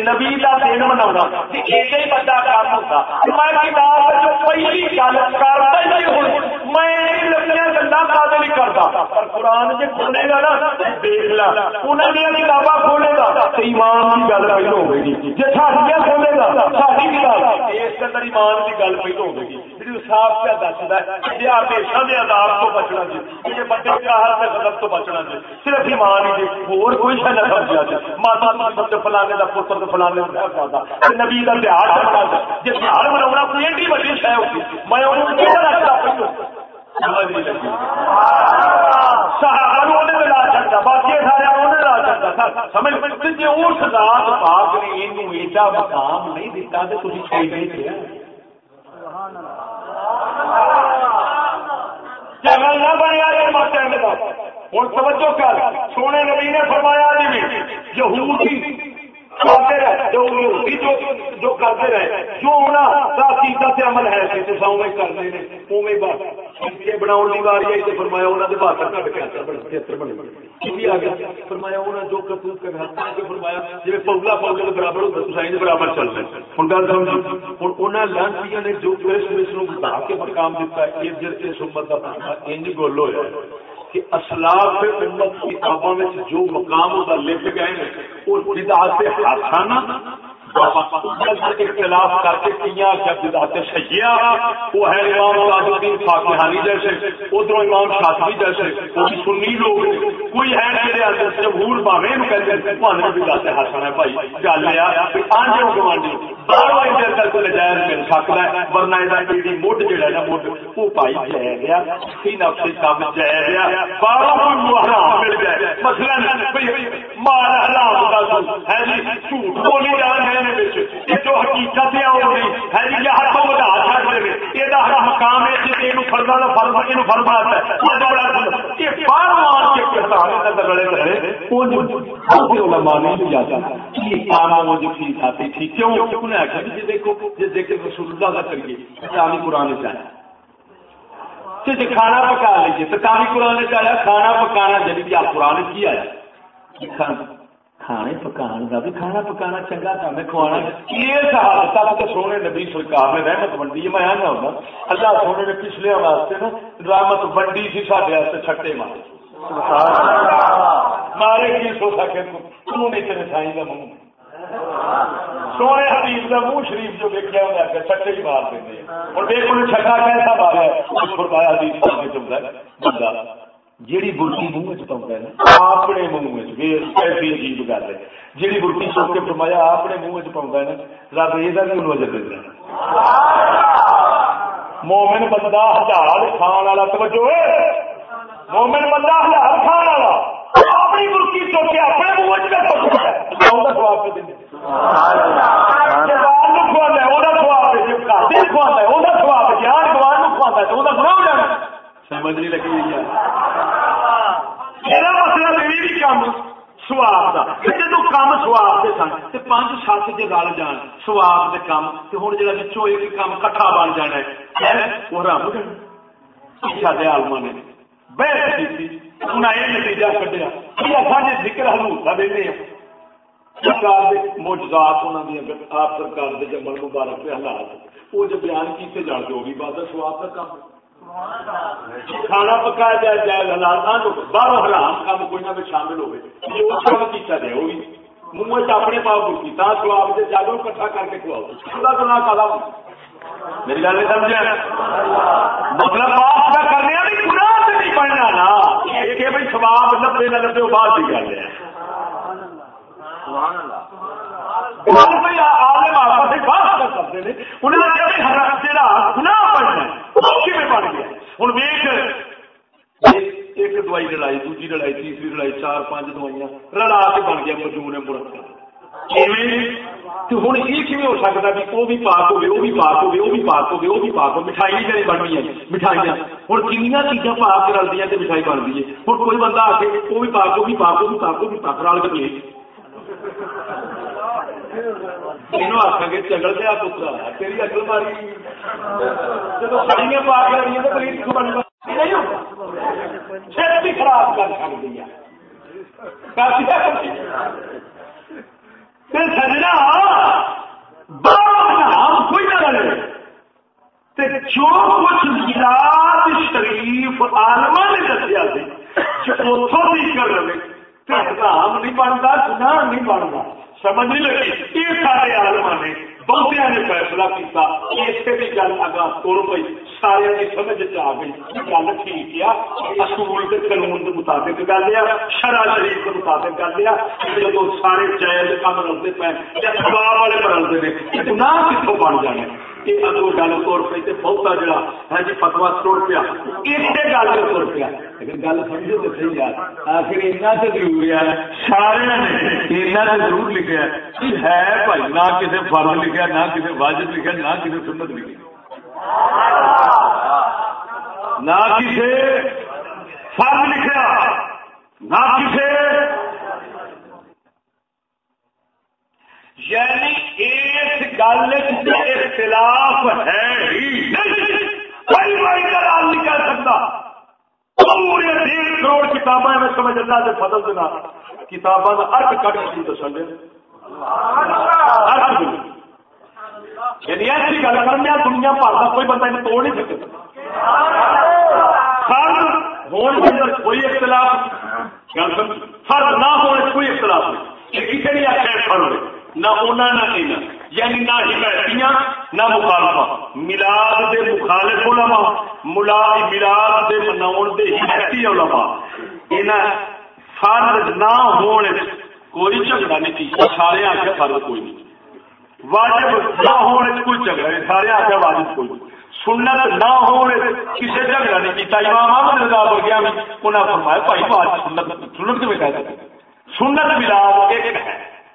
نبی کا دن منا یہ بڑا کام ہوتا میں کتاب جو پہلی گل کرتا ہی ہوں۔ میں لگیاں گلا بات نہیں کرتا پر قرآن جی کھولے گا نا، دیکھ لا۔ انہوں نے کتاباں کھولے گا۔ ایمان کی گل پہلو ہوئے جی ساڈیاں کھولے اس اندر ایمان کی گل پہلو ہوئے جی صاف کیا دستا ہے جی ہمیشہ کے آداب تو بچنا جی یہ بڑے کہا سے غلط تو بچنا جی صرف ایمان ہی جی اور کوئی شہ نہ سمجھا جی ماتا مطلب فلانے کا پتر تو فلانے کا نبی کا تہار بنا جی تہار بنا کوئی ایڈی بڑی شہ ہوتی میں رکھتا پہلو مقام نہیں دیتا تو نہ بنیا ہوں توجہ کر، سونے نبی نے فرمایا جی یہودی کرتے رہے، جو جو جو کرتے رہے، جو ہونا عقیدت سے عمل ہے کہ تصا اوے کرنے نے اوے بات بناؤ کی باری آئی تو فرمایا انہوں نے بہتر کٹ کے بہتر بنے آ گیا۔ فرمایا انہوں جو کرتوت کر فرمایا جی پولا پولا برابر ہوتا تو برابر چل رہے ہوں گل سمجھ ہوں انہوں لانچیاں نے جو اس بتا کے مقام دیتا ہے، یہ اس امت کا انج گول ہوا کہ اسلاف امت کتابوں میں جو مقام ہوتا لکھ گئے ہیں وہ بدعت حسانہ اختلاف کر کے کیا کیا بدعات شیعہ، وہ ہے امام الدین فاقہانی جیسے ادھر امام شافعی جیسے، وہ بھی سنی لوگ کوئی ہے میرے جمہور باوے کہتے ہیں تمہارے بدعات حسن ہے بھائی۔ گل یہ آنجے گوانڈی باہر اندر کر کے نجائز مل سکتا ہے ورنہ یہ مڈ جہا نا، مڈ وہ پائی جائے گیا نفسی کام جائے گیا۔ باہر حرام مل جائے مثلا مال حرام کا ہے جی جھوٹ بولی جا رہے ہیں۔ جو حقیقت ہے وہ نہیں۔ ہے جی یہ ہاتھوں یہ حکام ہے یہ فرما کا فرما یہ فرما ہے۔ یہ مان کے جی؟ علماء جاتا یہ وہ جو آتی تھی کیوں آخر جی دیکھو جی دیکھے رسول اللہ کا کریے اسلامی قرآن جی کھانا پکا لیجیے تو کامی قرآن چاہیا کھانا پکانا جب آپ قرآن کیا ہے کھانے پکان کا بھی کھانا پکانا چنگا کام ہے کھوانا تک تو سونے نبی سرکار نے رحمت ونڈی میں آنا ہوگا اللہ سونے نے پچھلے واسطے نا رحمت ونڈی سی سارے چھٹے مارے مارے کی سو سکے تو نہیں تیرے سائی کا منہ سونے حبیب کا منہ شریف جو دیکھا ہوں آ چھٹے ہی مار دیں اور دیکھ انہیں چھٹا کیسا مارا ہے فرمایا حدیث ہے بندہ جیڑی برکی منہ چاہتا ہے اپنے منہ عجیب گل ہے۔ جیڑی برکی سوچ کے فرمایا، اپنے منہ چ پاؤں ہے نا، رب یہ بھی وجہ دے مومن بندہ ہزار کھان والا، توجہ مومن بندہ ہزار کھان والا، اپنی برکی سوچ کے اپنے منہ چاہتا سمجھ نہیں لگی میرا مسئلہ بھی کام سواب کا جب کام سواب کے سن تو پانچ سات جی جان۔ سواب کے کام تو ہوں جا بچوں ایک کام کٹھا بن جانا ہے وہ رب سارے آلما نے۔ بحث کی انہیں یہ نتیجہ کٹیا سارے ذکر ہلو کا دے آپ سرکار جمل مبارک کے حالات وہ جو بیان کیتے جان، جو بھی بات ہے سواب کا کام جی کھانا پکایا جائے جائے حلال باہر حرام کام کوئی نہ شامل ہوئے۔ یہ اس کام کیا جائے وہ منہ اپنے پاپ کی تا سواب سے چالو کٹھا کر کے کھواؤ۔ خدا گنا کالا میری گل نہیں سمجھا مطلب پاس کا کرنے والی گنا سے نہیں پڑھنا نا۔ کہ بھائی سواب نبے نہ نبے بعد کی گل ہے۔ آلم آپ سے بات کر سکتے ہیں انہوں نے جہاں گنا پڑھنا بن گیا ہوں ویٹ ایک دوائی لڑائی دوجی لڑائی تیسری لڑائی چار پانچ دوائیاں رلا کے بن گیا مجموعے مرکب ہوں یہ ہو سکتا بھی وہ بھی پاک ہوگی وہ بھی پاک ہوگی وہ بھی پاک ہوگی وہ بھی پاک ہو مٹھائی بھی بننی ہے مٹھائیاں ہوں کنیا چیزاں پاک رلدی تو مٹھائی بنتی ہے ہوں کوئی بندہ آ کے وہ بھی پاک ہو پاک ہو پاک ہو پاک رل کے پلیٹ آخا گے چگل دیا پترا تیری ماری جب سڑیاں پاک تو کو بن خراب کر سکتی ہے سجنا کوئی نہ رہے جو کچھ ملاد شریف آلما نے دسیا اتوں بھی کر رہے حرام نہیں بنتا گناہ نہیں بنتا سمجھ نہیں لگی۔ یہ سارے آلما نے بہتیا نے فیصلہ کیا اسے بھی گل اگا تر پی سارے کی سمجھ آ گئی گل ٹھیک ہے، اصول کے قانون کے مطابق گل ہے شرا شریف کے مطابق گل ہے جب سارے جائز کام رلتے پے، یا سباب والے پر رلتے ہیں گناہ کتوں بن جانے؟ یہ اگو گل تر پی تو بہتا جڑا ہے جی فتوا تر پیا اسے گل سے تر پیا لیکن گل سمجھو تو صحیح یار آخر اتنا تو ضرور ہے۔ سارے نے اتنا تو ضرور لکھا ہے بھائی، نہ کسی فرض لکھا نہ کسی واجب لکھا نہ کسی سنت لکھی نہ کسی فرض لکھا نہ کسی یعنی اس گل اختلاف ہے ہی۔ نہیں کوئی بھائی دلال نہیں کر سکتا۔ پورے ڈیڑھ کروڑ کتابیں میں سمجھ اللہ سے فضل دینا کتابوں کا ارد کٹ کے دسن دے۔ یعنی ایسی گل کرنے دنیا بھر کا کوئی بندہ توڑ نہیں سکتا فرض ہونے کے اندر کوئی اختلاف۔ فرض نہ ہونے کوئی اختلاف نہیں۔ کسی نہیں آخر فرض نہ ہونا نہ کہنا یعنی نہ حمایتیاں نہ مخالفہ۔ ملاد دے مخالف علماء ملاد ملاد دے مناؤن دے حمایتی علماء۔ انہاں فرض نہ ہونے کوئی جھگڑا نہیں تھی۔ سارے آخر فرض کوئی نہیں۔ واجب نہ ہونے کوئی جھگڑا نہیں۔ سارے آخر واجب کوئی نہیں۔ سنت نہ ہونے کسی جھگڑا نہیں کیتا۔ امام احمد رضا ہو گیا انہوں نے فرمایا، بھائی واجب سنت سنت کے میں کہہ سنت ملاد ایک ہے۔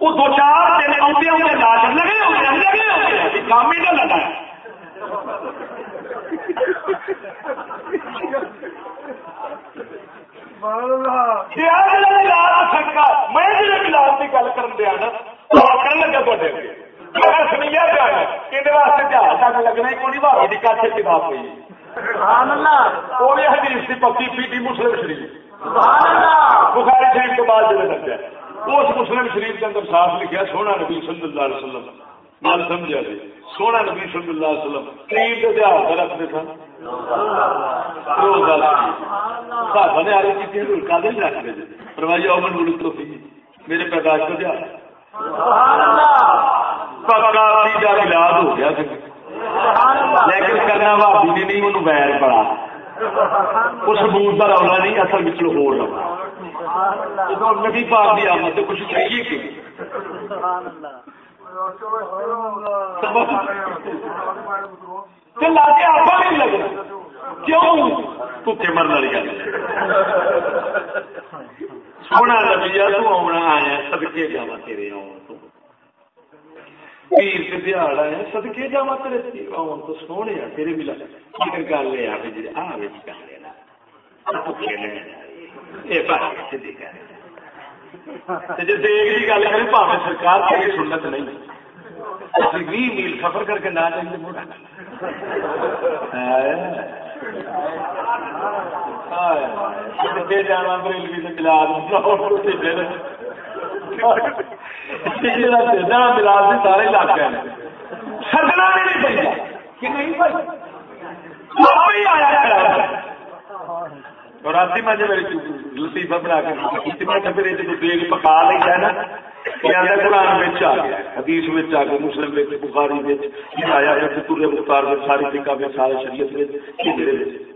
وہ دو چار دن آتے آتے ناچ لگے ہوتے لگے ہوتے کام ہی نہ لگا۔ میں جی ملاد کی گل کر دیا نا لگا سنیا پیا یہ واسطے جہاز تک لگنا کوئی بھائی کی کچھ کتاب ہوئی۔ وہ بھی حدیث کی پکی پیٹی مسلم شریف۔ بخاری شریف کے بعد جب لگا اس مسلم شریف کے اندر صاف لکھا سونا نبی صلی اللہ علیہ وسلم۔ گل سمجھا جی سونا نبی صلی اللہ علیہ وسلم۔ تین جی, کے تہار کا رکھتے سن نے کی کا نہیں رکھتے پروائی امن تو میرے پیداش کا تہار پکا ہو گیا لیکن کرنا بھابی نے نہیں، انہوں ویر پڑا اس سبوت کا رولا نہیں، اصل بچوں ہو رہا۔ نبی پاک کی آمد کچھ چاہیے کہ لاگے آپ نہیں لگنا کیوں بھوکے مرن والی گل سونا نبی تو آنا آیا سدکے جا تیرے آن تو پیر کے دیہڑ آیا سدکے جا تیرے آن تو سونے تیرے ملا گل یہ آ جی آ گل بھوکے لے جی دیکھ کی گل کریں پاوے سرکار کی سنت نہیں بھی میل سفر کر کے نہ جائیں جانا سے سارے علاقے نہیں کہ نہیں آیا رات میں جی لطیفہ بنا کے پھر جی دیگ پکا لی ہے نا قرآن آ گیا، حدیث آ گیا، مسلم بخاری آیا مختار ساری فکا میں سارے شریعت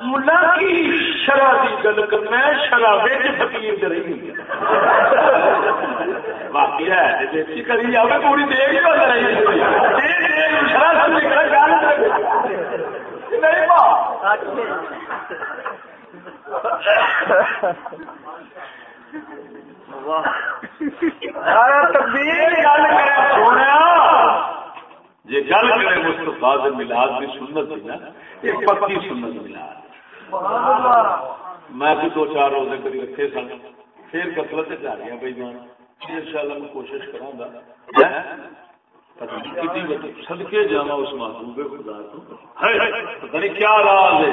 ملا کی شرح کی گل کرنا شراب فکیر رہی باقی ہے کری جائے پوری دیر ہی رہی نہیں جی گل کرے مستفا ملاد کی سنت نا، یہ پکی سنت ملاد۔ میں بھی دو چار روزے کبھی رکھے سن۔ پھر کسرت جا رہی بھائی جان ان شاء اللہ میں کوشش کروں گا سدکے جانا اس خدا تو۔ پتہ نہیں کیا راز ہے۔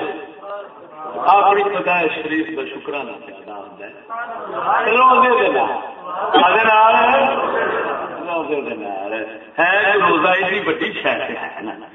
اپنی خدا شریف کا شکرانہ پیدا ہوتا ہے روزہ ایسی بڑی شہر ہے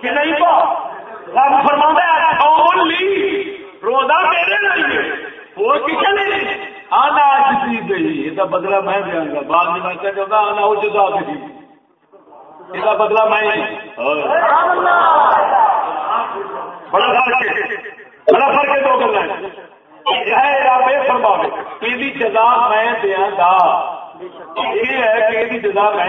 کہ نہیں پا۔ رب فرما لی روزہ میرے لیے وہ کسی نہیں آنا آج گئی یہ بدلا میں دیا گا بعد میں چاہتا آنا وہ جدا گئی یہ بدلا میں بڑا فرق ہے۔ بڑا فرق ہے دو گلا۔ فرما جزا میں دیا گا یہ ہے کہ جزا میں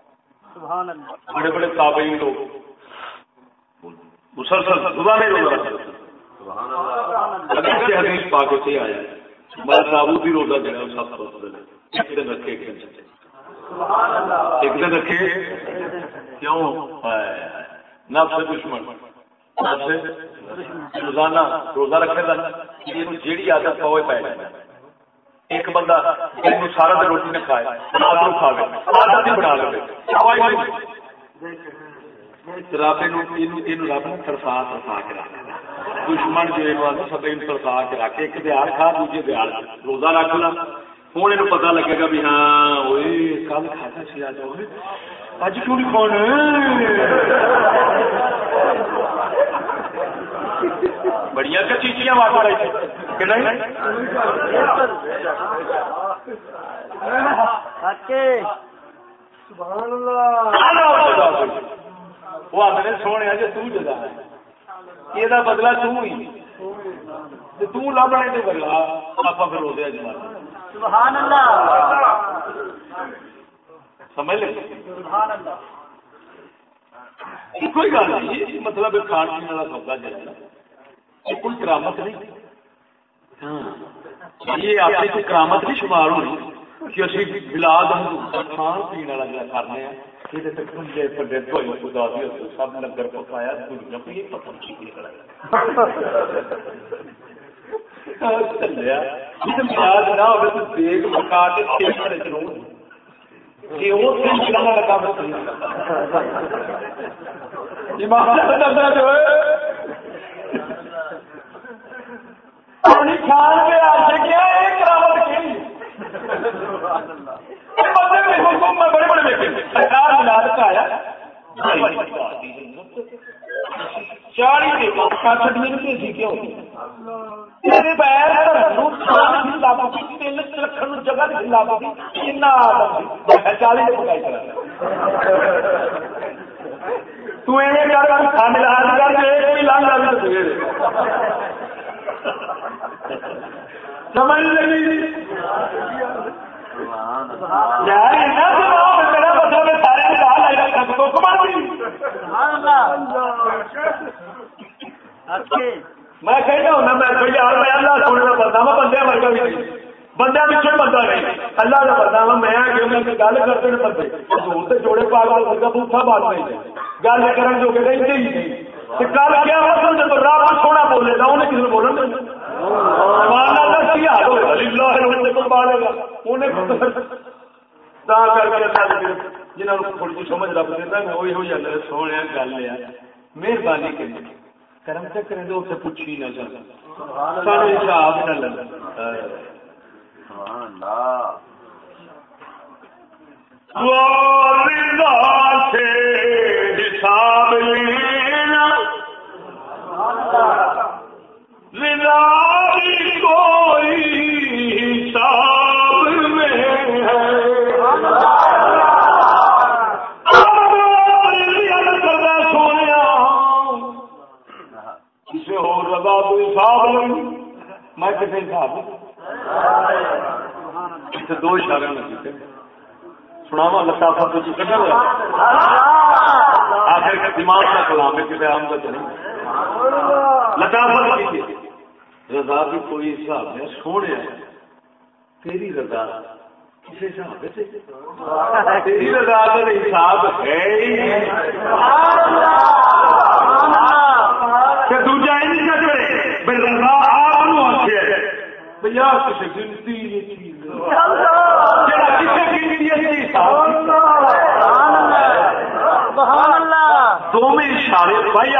القما بڑے بڑے تابعین لوگ۔ مسلسل صبح نہیں روزہ اگر سے حدیث پاک سے آیا میں روزہ سب ایک دن رکھے ایک دن ایک دن رکھے۔ کیوں؟ نفس دشمن روزانہ روزہ رکھے گا۔ جیڑی عادت پہ پی جائے ایک بندہ سارا دن روٹی نہ کھائے رات کھا گئے آدھا دن بنا لے۔ رب رب نے ترسا ترسا کے رکھ دشمن جو سب ترسا کے رکھ، ایک دیہڑ کھا دوجے دیہڑ روزہ رکھ لا۔ ہوں یہ پتا لگے گا بھی ہاں کل کھاتا سی آ جاؤ اج کیوں نہیں بڑی چیچیاں واٹ رہی کہ نہیں وہ آدھے سونے جی تجا یہ بدلا تھی تبنے کے بدلا آپ پھر ہو گیا سبحان اللہ. سمجھ لے. کوئی گل نہیں مطلب کھان پینے والا سودا یہ کوئی کرامت نہیں۔ ہاں۔ یہ آپ کی کرامت نہیں شمار ہونی کہ اسی بلاد کھان پینے والا کرنے ہیں۔ سب لنگر پکایا دنیا چلیا نہ ہو دیکھ پکا کے لگا پانی کھان کے آج کیا کرامت کی بڑے بڑے بیٹے سرکار ملاد کا آیا چالی کیوں تیرے پیر رکھنے جگہ چالی پکائی کر سمجھ لگی میرا مطلب سارے میں کہنا ہوں میں یار میں اللہ سونے کا بندہ میں بندے ورگا بھی نہیں۔ بندہ پیچھے بندہ نہیں۔ اللہ کا بندہ وا میں گل کرتے ہیں بندے۔ حضور سے جوڑے پاگل ورگا بوٹا بات نہیں گل کرن جو کہ رہتے ہی نہیں کل کیا ہو جب رب سونا بولے گا، انہیں کسی بولن جنہوں تھوڑی جی سمجھ رب دیتا میں وہی ہو جاتا سونے گل ہے۔ مہربانی کریں۔ کرم سے کریں تو اسے پوچھی نہ چل سارے حساب نہ لگا حساب لینا۔ کوئی میں کسی حساب دو اشارے سناوا لطافا تو آخر دماغ کا کلام ہے کسی عام کا چلے لطافت رضا بھی کوئی حساب ہے، سونے تیری رضا کسی حساب تیری رضا کا حساب ہے 50 اشارے بھائی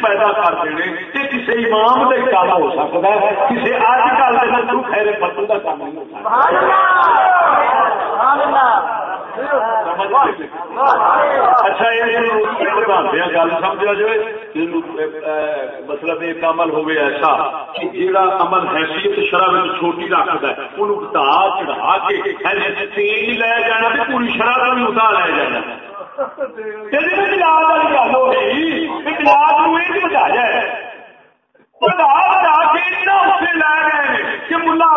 پیدا کر دینے کہ کسی امام کا کام ہو سکتا ہے کسی اج کل کے خیرے پتو کا کام نہیں ہو سکتا۔ اچھا گل سمجھا جائے مطلب ایک عمل ہوگا ایسا کہ جہاں عمل حیثیت شرح میں چھوٹی رکھتا ہے ان اتار چڑھا کے تیل لے جانا پوری شرح کا بھی اتار لے جانا۔ کہ ملا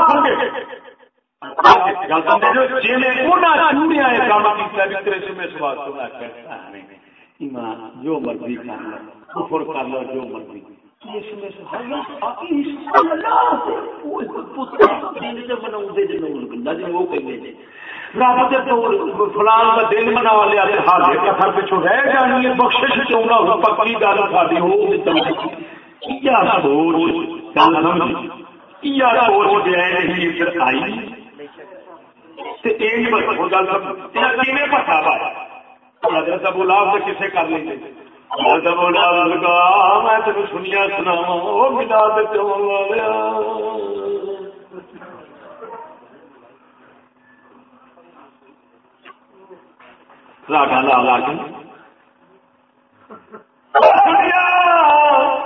آخر جو مرضی کر لو، کفر کر لو، جو مرضی۔ فلان کا دن منا لیا کفر پچھو رہ جانی ہے بخش کیوں ہو، پکی گل ساری ہو۔ کیا سوچ کیا سوچ نہیں آئی۔ کسے کر لیں میں تین سنیا سنا ملا راگا لا لا کے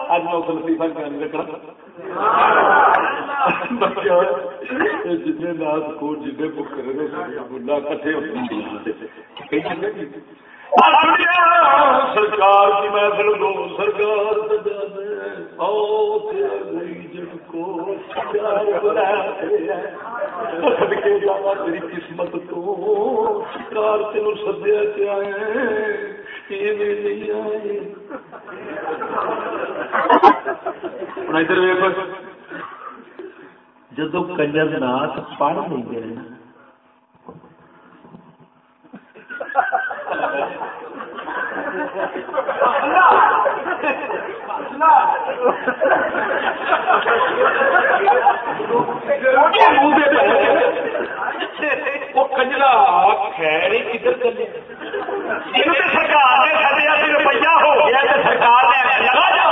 اج میں لطیفہ کرنے لگا جتنے ناس کو جتنے بکرے بلا کٹھے سرکار کی محفل دو سرکار تیری قسمت تو سرکار تین سدیا کے آئے جدو کنجر نات پڑھ نہیں گئے وہ خیر کدھر چلے؟ سرکار نے سدیا روپیہ ہو گیا تو سرکار نے لگا جا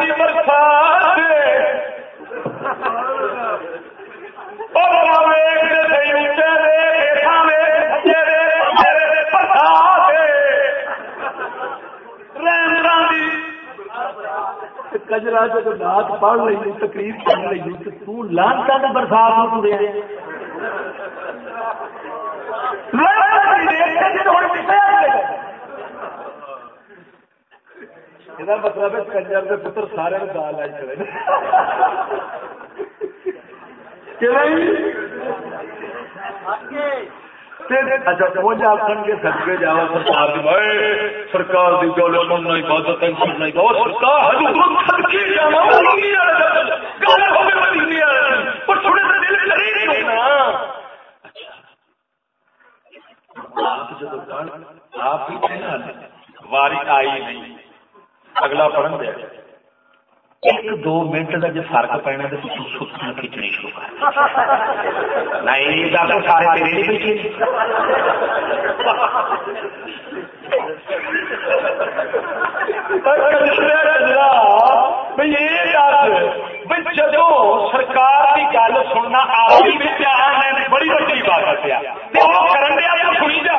برسات کجرا جب رات پڑھ لئی تقریر کر لئی تو تو لانتا دے برسات ہو رہے ہیں پیچھے مطلب ہے کنجر کے پتر سارے گال آئی اچھا پہنچ آپ کے سدکے جا سرکار سرکار کی گل سننا عبادت سننا سرکار آپ واری آئی نہیں اگلا پڑھن دیا ایک دو منٹ کا جو فرق پینا تو ستنا کھچنی شروع کر نہیں سارے تیرے نہیں جدو سرکار کی گل سننا بڑی بڑی بات ہے سنی جا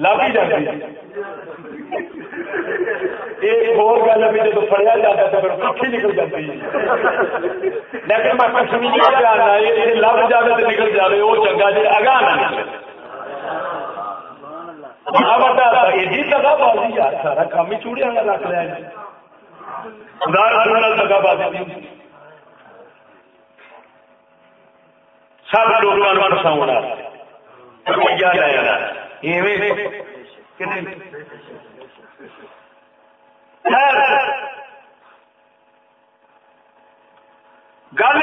لگ ہی جاتی ایک اور گل ہے جب پڑھیا جاتا تو پھر کچھ نکل جاتی لیکن میں کشمیر لب جائے تو نکل جائے وہ چنگا جی اگاہ نہ سارا کام ہی چوڑیا رکھ لیا دگا بازی سب لوگوں پساؤ روپیہ لایا گل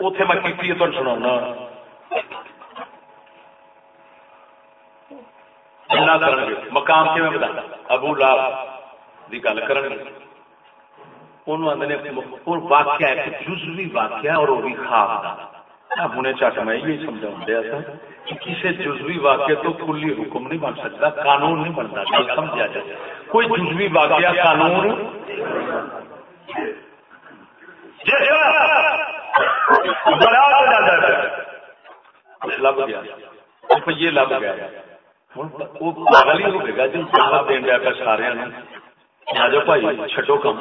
اتنے میں کی سنا مقام کی میں بتا ابو لال کی گل کر واقعہ جزوی واقعہ اور وہ بھی خواب کا ہوں چٹ میں یہ سمجھا دیا تھا کسی جزوی واقعے تو کلی حکم نہیں بن سکتا قانون نہیں بنتا گل سمجھا جائے کوئی جزوی واقعہ قانون لب گیا یہ لب گیا ہوں وہ پاگل ہی ہوگا جو دعوت دین دیا سارے بھائی کم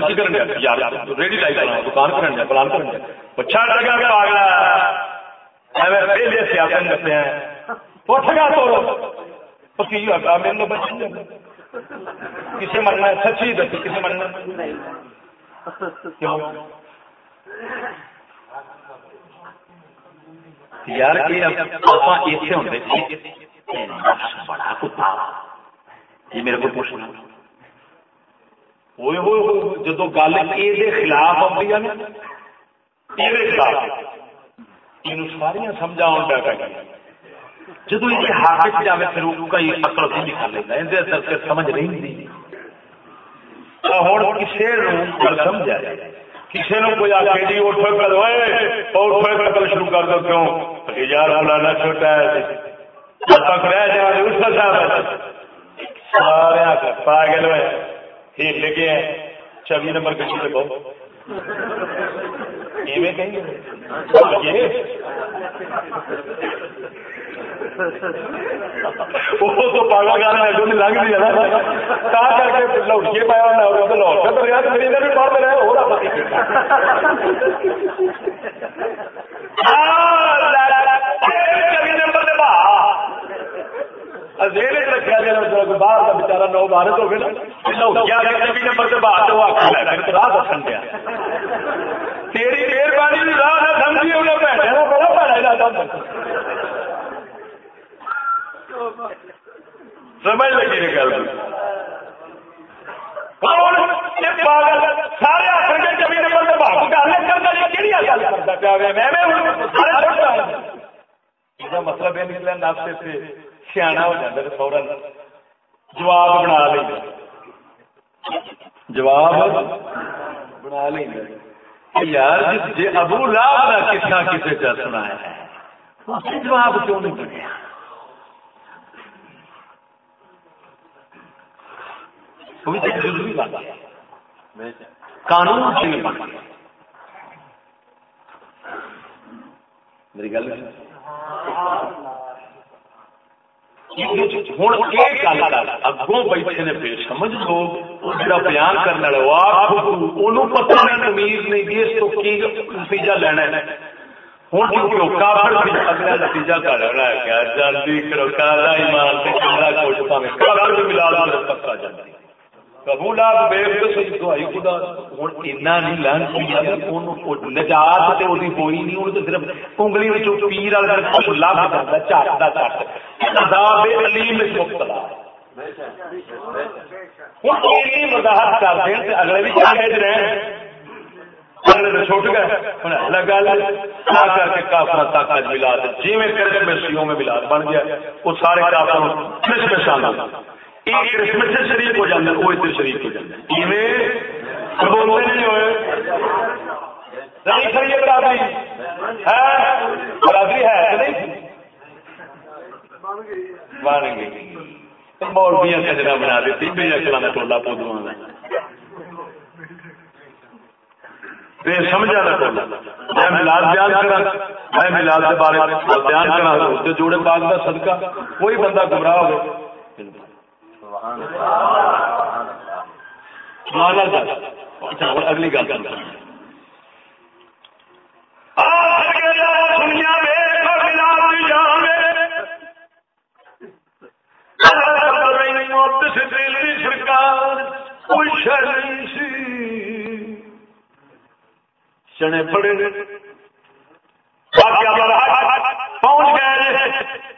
کی یار ریڈی لائی دکان کرنا پلان کرنا چھڑ گیا پاگل کرتے ہیں کسی مرنا سچی دس کسی مرنا یار بڑا کتا یہ میرے کو پوچھنا جدو گل یہ خلاف آتی ہے نا خلاف ساری سمجھا جدو یہ ہاتھ جائے پھر کا اکل بھی نکال لینا اندر سے سمجھ نہیں ہوتی ہوں کسی گل سمجھا کسی نے کوئی آ کے جی اٹھ کرو اٹھ قتل شروع کر دو کیوں یار مولانا چھوٹا ہے پکڑا جائے اس کا سارے پاگل ہوئے ہی لگے چوبی نمبر گڈی لگو ایویں کہیں پاگل گانا لنگ دیا کر کے لوٹیے پایا لوٹ بھی پڑھ رہے ہو رکھا جائے باہر کا بچارا نو نمبر سے راہ دیا۔ تیری مہربانی راہ سمجھی انہیں بیٹھے بڑا سمجھ لگی نہیں گل سارے آخر کے گل کرتا پیا میں مطلب یہ نکلا نفس سے سیاح ہو جاتا فورن جواب بنا لیں جواب بنا لیں گے۔ یار جی ابو لاب کا کسا کسی کا سنایا ہے جواب کیوں نہیں بنیا قانون میری گل اگوں بیٹھے نے بے سمجھ لوگ جا بیان کرنے والے پتا تمیز نہیں اس کو کی نتیجہ لینا ہے۔ ہوں کیونکہ کافر اگلا نتیجہ کا ہے جلدی کرو، کالا ایمان سے کوٹ پاوے کافر ملا پکا جلدی نجات ہوئی نہیں صرف پیر لب کر اگلے چاہے رہے چھوٹ گئے کر کے کافر تک جی میں میں بن گیا وہ سارے کافر کرسمس شریف ہو جاتا وہ ادھر شریف ہو جاتا بولتے نہیں ہوئے۔ برادری۔ ہے؟ برادری ہے بن گئی مولویاں کچرا بنا دیتی بے اکلا کا ٹولا پودوا سمجھا نہ ٹولا۔ میں ملاد بیان کرا میں ملاد کے بارے بیان کرا جوڑے پاک کا صدقہ کوئی بندہ گمراہ ہو اگلی گل چنے پڑے پہنچ گئے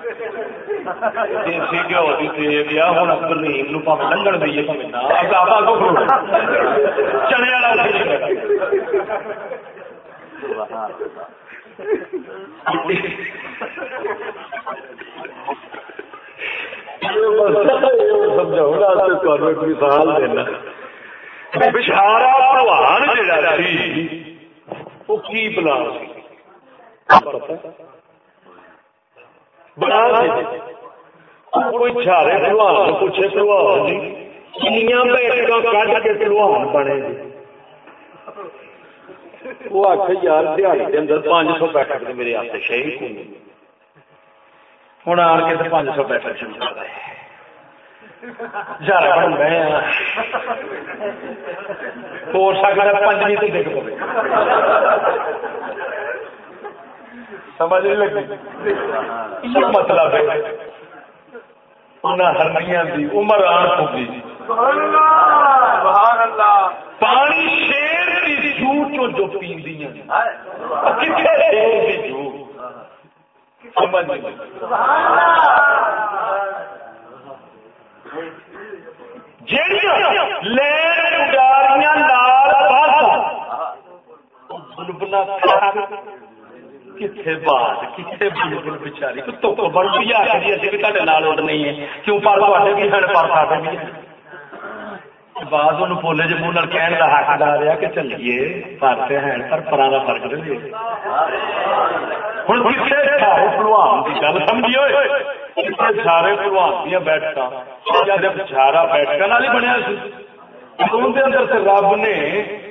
دیسی گھیو کی تیل یا ہوں گریم لنگن دئیے چنے والا مثال دینا بشارا پروان جڑا سی وہ کی بلا بنا کوئی چھارے پلوان پوچھے پلوان جی بیٹھکا کٹ کے پلوان بنے وہ آخ یار دیہی کے اندر پانچ سو بیٹھک میرے ہاتھ شہی کو ہوں آن کے پانچ سو بیٹھک شروع کر رہے ہزار بن گئے ہو سکتا پنجویں تو ڈگ پہ سمجھ نہیں لگی۔ مطلب ہے۔ ہرنیاں دی عمر آن پانی شیر جو چو جو کتنے شیر جو سمجھ جیڑیاں لین اڈاریاں کتنے کتنے بچاری تو آ رہی ہے بھی نال نہیں ہے کیوں پر تے بھی پر بھی بعد ان جی منہ کہنے کا حق لا رہا کہ چلیے پرتے ہیں، پر پرانا فرق نہیں ہوں کتنے سارے پلوان کی گل سمجھی ہوئے کتنے سارے پلوان دیا بیٹھک جب سارا بیٹھک والی بنیا رب نے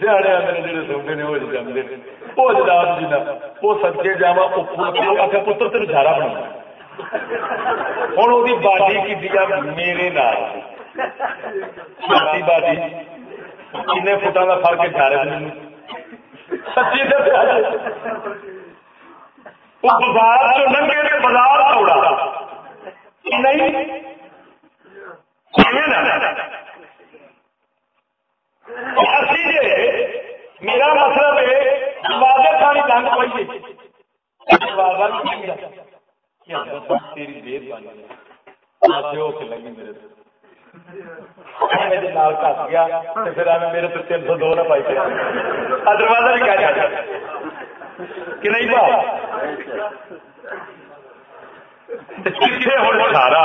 سیاڑے آدھے جڑے سوتے نے وہ جمتے وہ جناب جی وہ سدکے جا پتر تین سارا بنا ہوں وہ باڈی کی میرے نال باڈی کن فٹا کا فرق جا رہے سچی بازار ننگے بازار توڑا نہیں میرا مطلب ہے واضح ساری جنگ پائی تیری دیر بن لگی میرے میرے تو تین سو دو نہ پائی دروازہ بھی کیا کہ نہیں پا سارا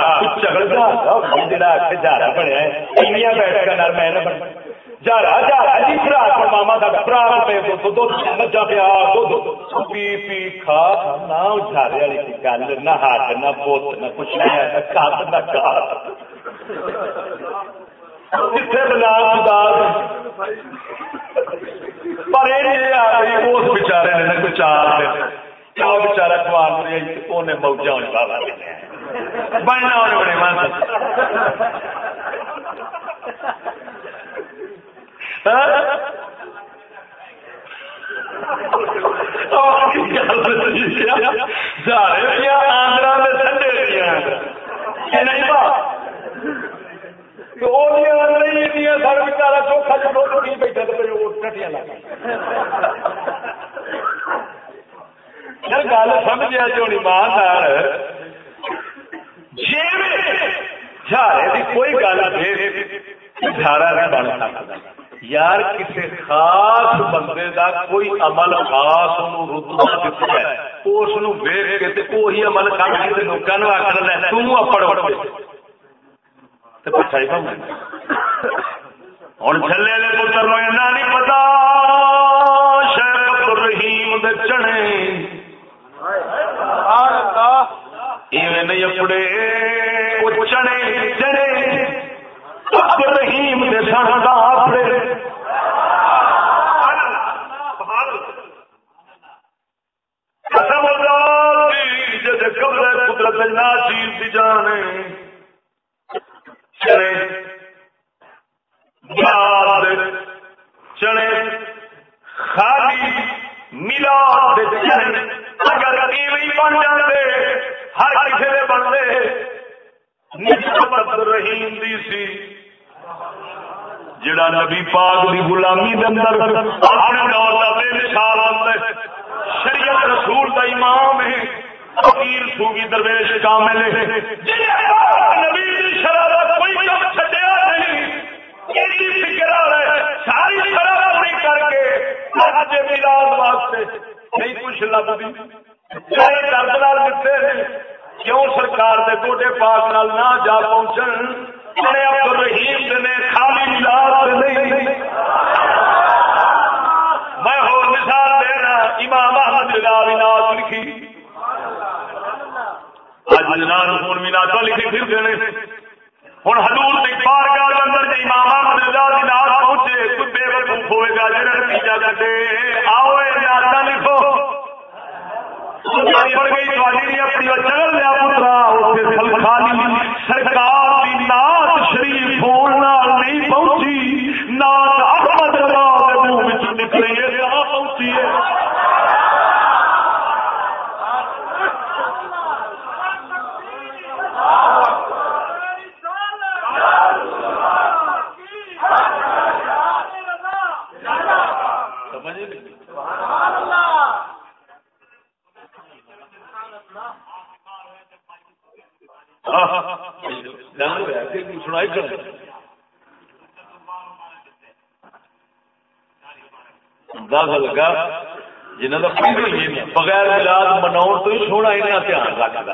جارا بنیا بیٹھ کر میں جارا جارا جی برا ماما برا پیا پی پی کھا، نہ جارے والی گل، نہ ہاتھ، نہ بوت، نہ کچھ نہ کات نہ کات کتنے بنا پر اس بچارے نے کچھ چار بچارا جوان موجہ ہونے بابا بننا آندرا میں ٹھنڈے نہیں سر بچارا چوکھا جو بیٹھا تو ٹٹیاں لگ گل جو ایماندار جھارے کوئی گل جھارا نہیں بن سکتا یار کسی خاص بندے دا کوئی عمل خاص رتبہ دتا ہے اس کے وہی عمل کر کے لوگوں آخر لے تپڑ ہوں چلے پتر نہیں پتا شاید رحیم دے چنے نہیں چنے چنے رحیم دے قدرت ناچیل دی جانے چنے چنے خالی ملا چنے اگر بن جاتے ہر کسی نے بنتے نسبت رحیم دی سی۔ جڑا نبی پاک دی غلامی دے اندر اپنے دور دا بے مثال ہے۔ شریعت رسول دا امام ہے۔ فقیر سوگی درویش، کامل ہے۔ نبی دی شرع دا کوئی کم چھڈیا نہیں ایڈی فکر ہے۔ ساری شرع پوری کر کے اج میلاد واسطے نہیں کچھ لبدی۔ لبھی درد نال دتے کیوں سرکار دے گوڈے پاک نال نہ جا پہنچن؟ عبد الرحیم نے خالی ملاد نہیں میں اور مثال دینا امام احمد رضا ناس لکھی۔ اج جناب ہوں مینات لکھی، پھر دینے ہوں ہزور کی بارگاہ کے اندر جی امام احمد رضا دی ناس پہنچے، کوئی بے وقوف ہوئے گا جہاں نتیجہ کٹے۔ آؤ یہ لکھو۔ پڑ گئی اپنی چل لیا پترا سرکار کی نات شریف بولنا نہیں پہنچی نات احمد منہ نکلی پہنچی ہے سنائی کر لگا جنہ کا بغیر ملاد منا تو سونا یہاں دھیان رکھتا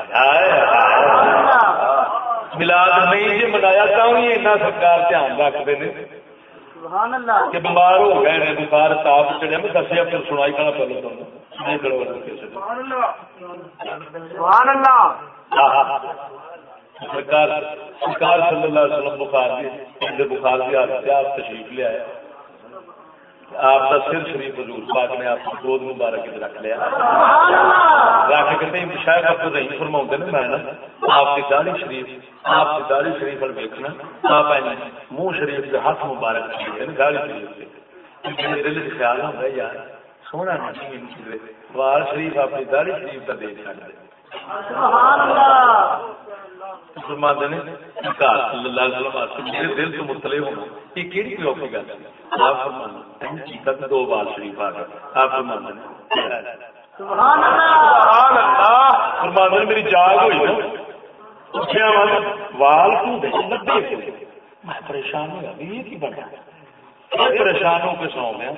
ملاد نہیں جی منایا تو ہی ایسا سرکار دھیان رکھتے ہیں کہ بیمار ہو گئے بخار تاپ چڑھیا میں دسیا پھر سنائی کرنا پہلے تو سبحان اللہ۔ سرکار سرکار صلی اللہ علیہ وسلم بخار دی بخار دی حالت آپ تشریف لے آیا آپ کا سر شریف حضور پاک نے آپ کو دو مبارک رکھ لیا۔ رکھ کے شاید آپ کو نہیں فرما میں آپ کی داڑھی شریف آپ کی داڑھی شریف پر ویکنا آپ منہ شریف کے ہاتھ مبارک کیے داڑھی شریف کے دل سے خیال ہوتا ہے یار سونا نہیں وال شریف اپنی داڑھی شریف کا دیکھ سکتے فرماتے ہیں میرے دل تو مطلع ہونا یہ کہڑی کوئی اوکھی گل آپ فرمانا دو بال شریف آ گئے آپ فرماتے ہیں فرماتے میری جاگ ہوئی وال کو میں پریشان یہ کی بنا؟ پریشان ہو کے سو گیا۔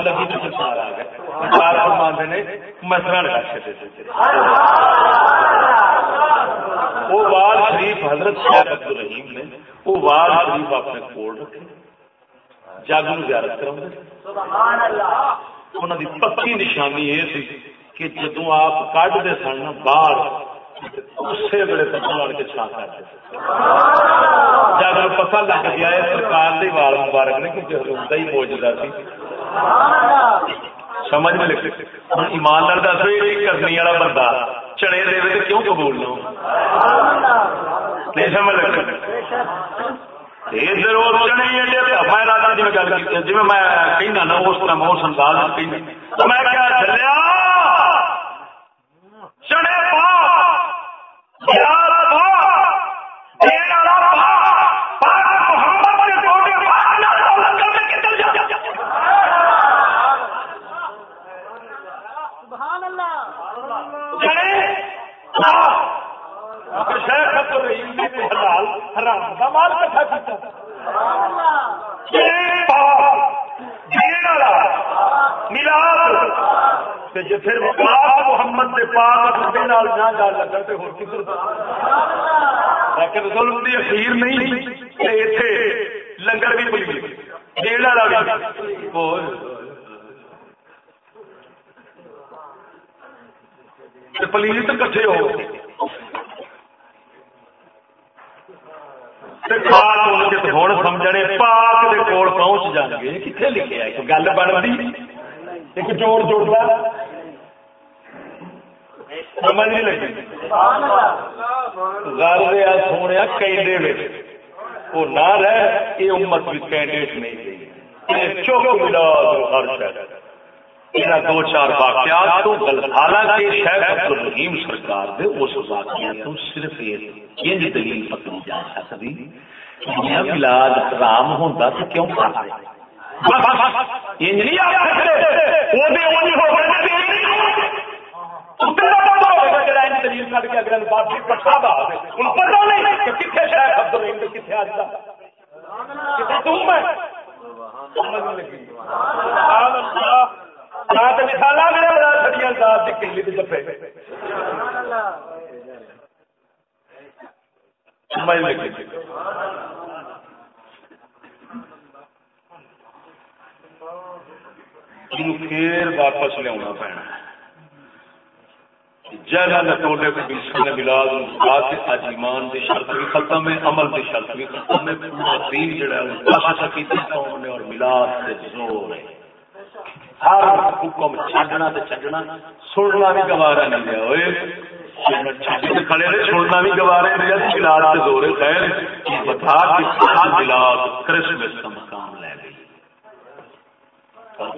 لگی تو سار آ فرماتے رکھ دیتے۔ وہ وال شریف حضرت شیخ عبد الرحیم نے، وہ وال شریف اپنے کول رکھے جگ نو زیارت کرا انہوں کی پکی نشانی یہ سی کہ جدو آپ کھتے سن باہر اسی ویلے پتہ لڑ کے چھا کرتے جب پتہ لگ گیا ہے، سرکار کے وال مبارک نے کیونکہ حضور ہی موجودہ سی۔ سمجھ میں لکھ ہوں ایمان لال دس کرنی والا بندہ چنے دے تو کیوں قبول نہ نہیں سمجھ لگ ادھر وہ چنے میں راجا جی میں گل کی جی میں کہنا نا اس طرح میں اس انداز تو میں کیا چلیا چنے پا پا پھر محمد پاک نہ گل لگا کدھر لیکن ظلم کی اخیر نہیں لنگر بھی پلی دین والا پلیت کٹھے ہو۔ ہوں سمجھنے پاک کے کول پہنچ جان گے کتنے لکھے ایک گل بنتی ایک جوڑ جوڑ سمجھ نہیں لگی گل سونے کئی وہ نہ رہ یہ امت بھی کینڈیڈیٹ نہیں چوک ملا ہر شہر دو چار واقعات تو حالانکہ شیخ عبد الرحیم سرکار دے اس واقعات تو صرف یہ دلیل پکڑی جا سکتی دنیا ملاد حرام ہوتا تو کیوں کرتے میرے پھر واپس لیا پینا۔ جہاں نٹولے کو نے ملا اج ایمان کی شرط بھی ختم ہے، عمل کی شرط بھی ختم ہے، پورا دین جڑا ہے قوم نے اور ملاد سے زور ہے۔ ہر حکم چڈنا تو چڈنا سننا بھی گوارا نہیں لیا ہوئے کھڑے سننا بھی زور خیر بتا کرسمس کا مقام لے گئی۔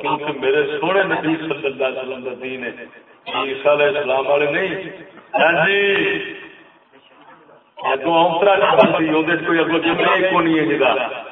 کیونکہ میرے سونے نبی صلی اللہ علیہ وسلم کا دین ہے۔ علیہ السلام والے نہیں۔ ہاں جی۔ اگوں نہیں بنتی وہ کوئی اگو جملے جی، کو نہیں ہے جگہ۔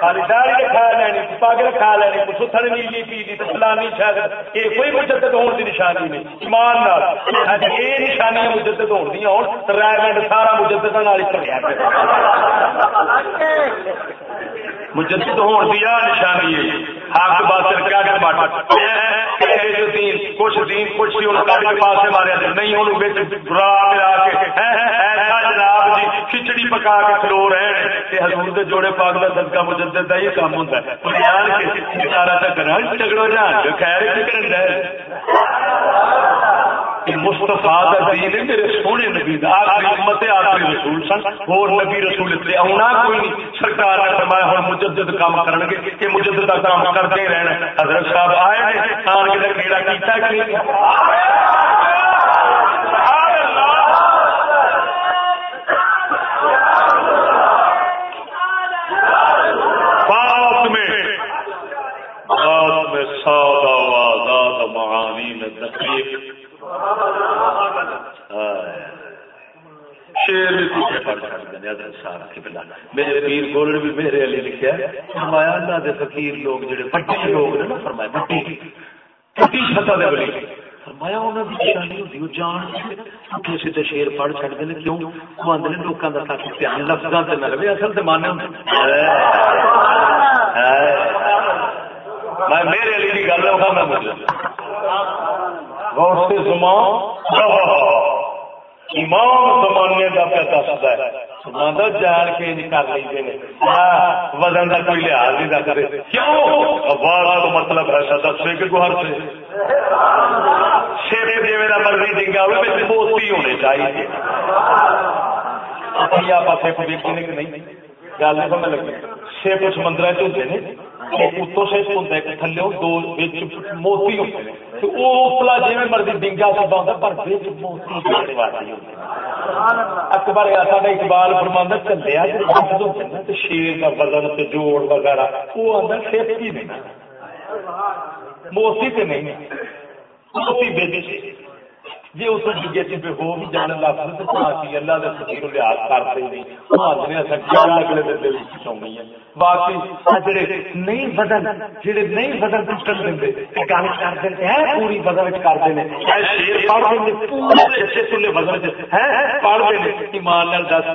خالی داڑھی لینی پگ کھا لینی کچھ اتھڑ نیلی پی فلانی شاید، یہ کوئی مجدد ہونے نشانی نہیں۔ ایمان نال یہ نشانیاں مجدد ہون ہون سارا مجدد نال چلیا مجدد ہون نشانی ہے۔ کھچڑی پکا کیا دین؟ کچھ دین کچھ کٹ کے پاس ماریا نہیں انہوں کے جی، کے کھلو رہے ہیں حضور دے جوڑے پاک کا صدقہ مجدد کا یہ کام ہوتا ہے۔ بنیاد کے سارا چکر جھگڑو جان خیر کی کرن مستفا دین میرے سونے نبی آخری امت آخری رسول سن۔ اور نبی رسول اتنے آنا کوئی نہیں۔ سرکار نے فرمایا ہوں مجدد کام کرن گے۔ کہ مجدد کا کام کرتے رہنا حضرت صاحب آئے آن کے کیڑا کیتا کہ میرے پیر بھی میرے علی لکھا فرمایا اللہ دے فقیر لوگ جڑے بڑے لوگ نے نا فرمایا دے ولی۔ فرمایا انہاں دی نشانی ہوندی او جان اٹھے سیدھے شیر پڑھ چھڈ دے کیوں؟ وہ اندر لوکاں دا تاکہ دھیان لفظاں تے نہ رہے، اصل تے مانے میں میرے علی دی گل میں مجھے۔ غور سے زمان. امام زمانے کا پہ دستا ہے. جان کے کر لیتے وزن کا کوئی لحاظ نہیں نہ کرے کیوں؟ تو مطلب ہے دسے کہ گھر سے. شیر جی میرا مرضی ڈنگا ہوئے موتی ہونے چاہیے. پاسے کو دیکھنے کہ نہیں. گل نہیں سمجھ لگی شیپ سمندر چلتے ہیں ہوتا ہے تھلے دو موتی ہوتے ہیں وہ اتلا جی مرضی ڈنگا ہوتا پر موتی اکبر اقبال فرماند چلے شیر کا بدن جوڑ وغیرہ وہ آدھا سیفٹی نہیں موتی تو نہیں موتی بے جی اس ڈگے پہ جی ہو بھی جان لگ اللہ کے فکیر لحاظ کرتے نہیں آدھے گل اگلے دن دل چاہنی ہے۔ باقی جڑے نہیں بدن، جڑے نہیں بدن ٹوٹن دیں گل کرتے ہیں پوری بدن کرتے ہیں پورے ہیں ایمان لال دس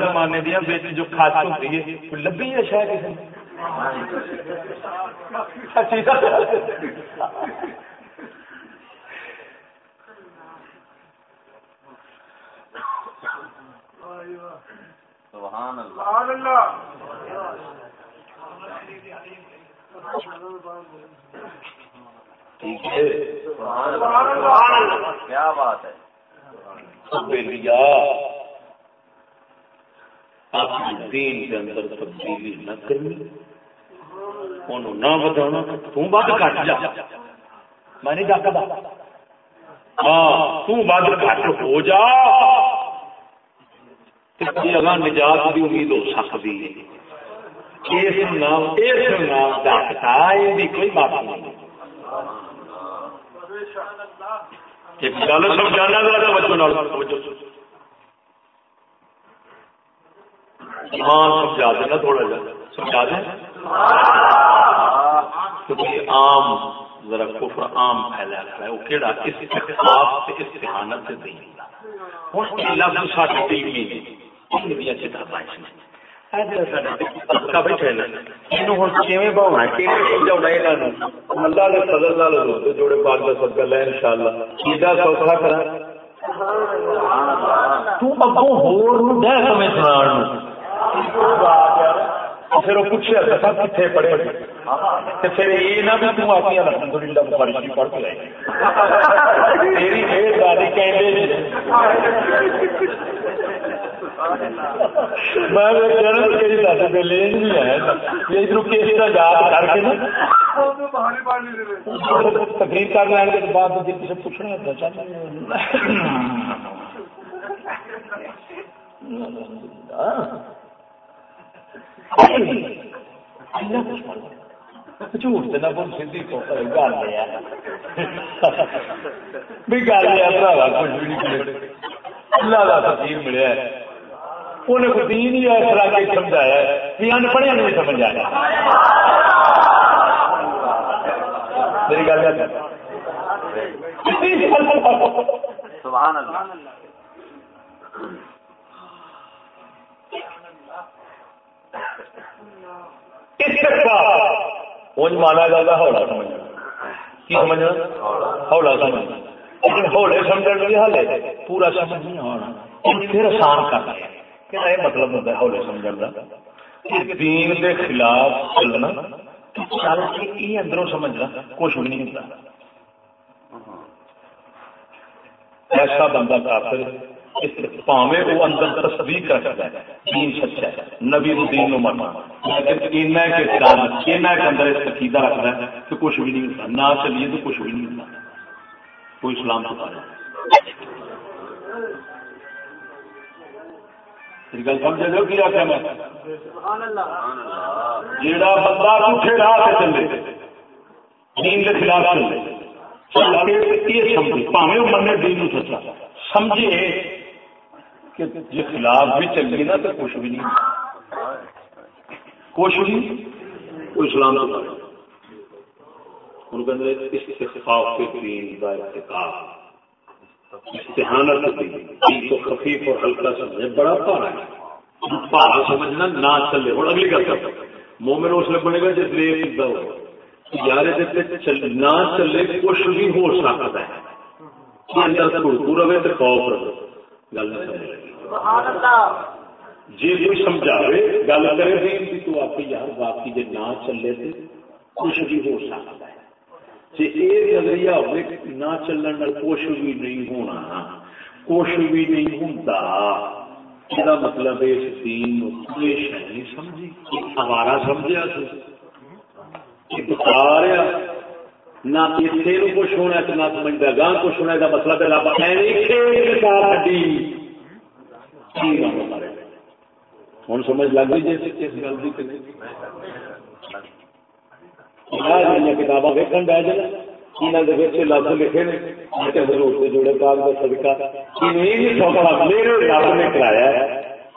زمانے دیا جو کچ ہوتی ہے لبھی ہے شاید؟ ہاں، کسی سبحان اللہ۔ ٹھیک ہے۔ کیا بات ہے؟ دین کے اندر تبدیلی نہ کرنی۔ انہوں نہ بتانا تم بد کٹ جا۔ میں نہیں ہاں تم بد کٹ ہو جا۔ اگاں نجات کی امید ہو سکتی ہے۔ اس نام اس نام کوئی بات نہیں۔ ایک گل سمجھانا ذرا سمجھا دینا تھوڑا جا۔ سمجھا دیں؟ کیونکہ عام ذرا کفر عام پھیلا ہے۔ وہ کہڑا استخاف سے استحانت سے نہیں ہوں لفظ ساری ٹیم میں پھر وہ پوچھے کتنے پڑھے پھر یہ نہ بھی تم آتی الحمد للہ بخاری پڑھ کے لائے میری مہربانی کہیں تقریر کر لینے کے بعد کسی پوچھنا جھوٹ نہ بول سی گل گل کچھ بھی نہیں اللہ کا تقریر ملیا انہیں کو دین ہی اس طرح کے سمجھایا کہ ان پڑھیا نہیں سمجھ آیا میری گل سبحان اللہ۔ مانا جاتا ہولا سمجھنا۔ کی سمجھنا؟ ہولا سمجھنا۔ لیکن ہولے سمجھنے حال ہے پورا سمجھ نہیں ہونا پھر آسان کر رہے ہیں یہ مطلب ہوتا ہے ہولے سمجھ کا دین کے خلاف چلنا چل کے یہ اندروں سمجھنا کچھ بھی نہیں ہوتا۔ ایسا بندہ کافر پاوے وہ اندر تصدیق رکھتا ہے، دین سچا ہے، نبی دین نو مرنا لیکن اندر اس عقیدہ رکھتا ہے کہ کچھ بھی نہیں ہوتا۔ نہ چلیے تو کچھ بھی نہیں ہوتا۔ کوئی اسلام تو گل سمجھ لو کی آخر میں؟ جڑا بندہ پوچھے راہ سے چلے دین کے خلاف چلے چل کے یہ سمجھے پاوے وہ منے دین سچا۔ سمجھے کہ جی خلاف بھی چلیے نا تو کچھ بھی نہیں۔ کچھ بھی کوئی اسلام تو ان کے اندر استخفاف کے دین کا ارتکاب تو خفیف اور ہلکا سمجھے، بڑا پارا ہے۔ پارا سمجھنا نہ چلے۔ اور اگلی گل کر مومن اس لیے بنے گا جس لیے یار نہ چلے، کچھ بھی ہو سکتا ہے۔ اندر دھڑکو رہے تو خوف رہے۔ گل جی کوئی سمجھاوے، گل کرے تو آپ یار، باقی جی نہ چلے تو کچھ بھی ہو سکتا ہے۔ جی یہ نظریہ ہوئے نہ چلن کچھ بھی نہیں ہونا۔ کچھ بھی نہیں ہوتا یہ مطلب اس دین نہیں سمجھی۔ ہمارا سمجھا بتا رہا نہ کچھ ہونا نہ سمجھتا گاہ کچھ ہونا مطلب ہے رب ہوں سمجھ لگ گئی جیسے کس گل کی کتاباں ویکن بہ جائے لفظ لکھے جوڑے پاک کا میرے رب نے کرایا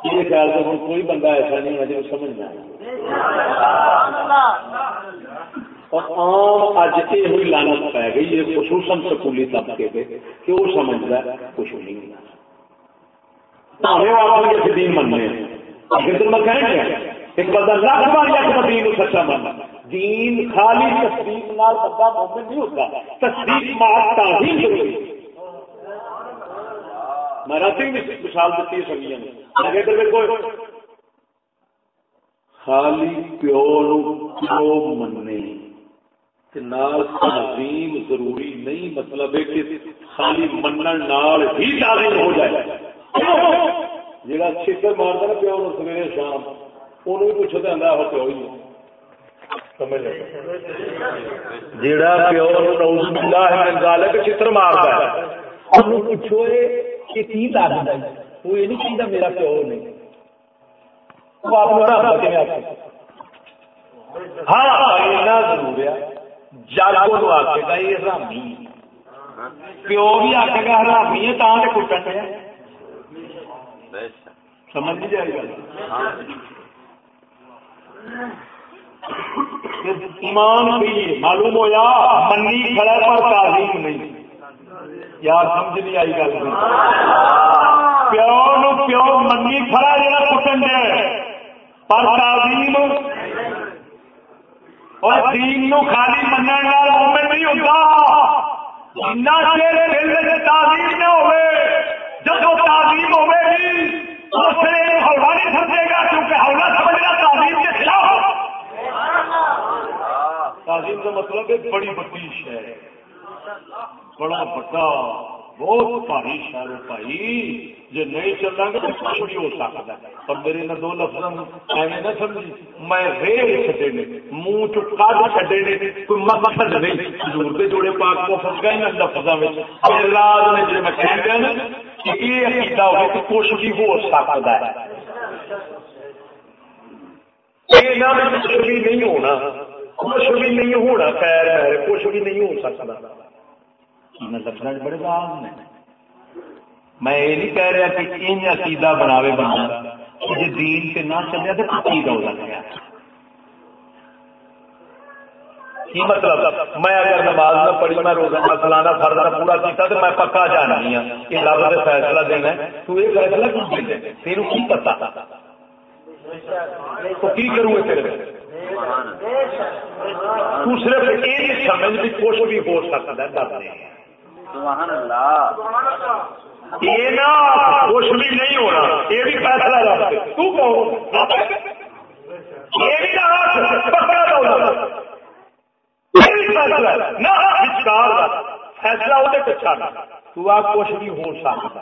خیال سے ہوں کوئی بندہ ایسا نہیں ہے جو سمجھنا اور عام اج یہ ہوئی لانت پی گئی ہے خصوصاً سکولی طبقے پہ کہ وہ سمجھتا ہے کچھ نہیں دین مننے میں کہیں ایک بندہ لاکھ بار دین سچا ماننا دین خالی تصدیق نال بندہ مومن نہیں ہوتا. تصدیق مار تعظیم ضروری میں مثال دیتی ہے سبھی نے. دیکھو. خالی پیو نو پیو مننے. تعظیم ضروری نہیں مطلب ہے کہ خالی منن نال ہی تعظیم ہو جائے. جڑا چھتر مارتا نا پیو سویرے شام انہوں بھی پوچھو ہو پیو ہی جیڑا پیو نوز باللہ من ذالک چتر مارتا ہے۔ انہوں پوچھو کہ کی تعلیم ہے؟ وہ یہ نہیں کہتا میرا پیو نہیں۔ وہ آپ کو رب کے آپ ہاں اتنا ضرور ہے۔ جاگو آکے گا یہ حرامی پیو بھی آکے گا حرامی ہے تاں تے کٹن ہے۔ سمجھ نہیں جائے گا ایمان بھی معلوم ہو یا منی کھڑا پر تعظیم نہیں۔ یار، سمجھ نہیں آئی گل۔ پیو نو پیو منی کھڑا جا کٹن دے۔ پر تعظیم اور دین نو خالی منع مومن نہیں ہوتا جنا چیر دل تعظیم نہ ہوئے جب تعظیم ہوئے اس نے ہولا نہیں سمجھے گا، کیونکہ ہولا سمجھنا تعلیم کے خلاف تعلیم کا مطلب ہے بڑی بڑی شہر بڑا بڑا، بہت بھاری شہر بھائی جی نہیں چلنا گا تو کچھ بھی ہو سکتا ہے۔ اور میرے نہ دو لفظ ایویں نہ سمجھی، میں ریل چڈے نے، منہ چکا چڈے نے، کوئی مقصد نہیں۔ حضور کے جوڑے پاک کو فس گئے نا لفظوں میں۔ راز نے جی میں کہہ دیا نا کہ یہ عقیدہ ہو کہ کچھ بھی ہو سکتا ہے۔ یہ نہ کچھ بھی نہیں ہونا۔ کچھ بھی نہیں ہونا خیر ہے کچھ بھی نہیں ہو سکتا۔ لفظ بڑے باغ نے۔ میں یہ نہیں کہہ رہا کہ ان عقیدہ بناوے بنا جی دین سے نہ چلے تو عقیدہ ہو گیا کی مطلب؟ میں اگر نماز نہ پڑھی میں روزانہ سلانا فرض پورا کیتا تو میں پکا جانی ہوں کہ رب نے فیصلہ دینا تو یہ فیصلہ کیوں دے تیروں کی پتا تو کی کروں تیرے تو صرف یہ سمجھ بھی کچھ بھی ہو سکتا ہے دس نے۔ یہ نہ کچھ بھی نہیں ہونا یہ بھی فیصلہ رکھ تو کہو فیصلہ تو آپ کچھ بھی ہو سکتا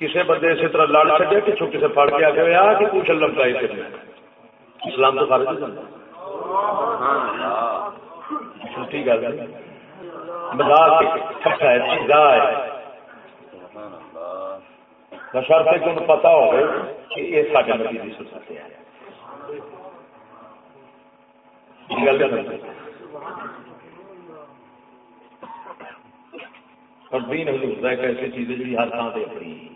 کسی بندے اسی طرح لڑ چڈیا پچھوں کسی پڑ کے آ کے آ کہ پوچھ لمکائی کر اسلام تو فرض جھوٹی گل۔ مزاق پتا ہو کہ یہ سارے نبی کی سنت ہے۔ اور دین حضور ایک ایسی چیز ہے جی ہر تھان سے اپنی۔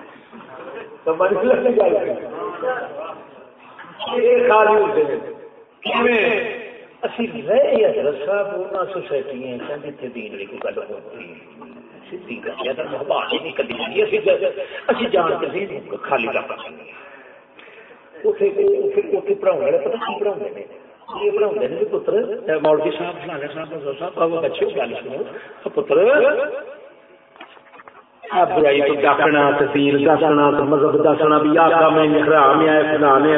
خالی ہوتے ہیں۔ اسی رہے حضرت صاحب انہاں سوسائٹیاں ہیں۔ جتھے دین دی کوئی گل ہوندی سیدھی گل ہے۔ تے محبت نہیں کدی نہیں۔ اسی اسی جان کے نہیں خالی رکھ سکتے اوتھے اوتھے پڑھاؤں والے پتہ کی پڑھاؤں نے یہ پڑھاؤں نے پتر مولوی صاحب فلانے صاحب حضرت صاحب بابا بچے گل سنو۔ پتر برائی تو ڈاکنا دسنا مذہب دسنا بھی حرام ہے فلان ہے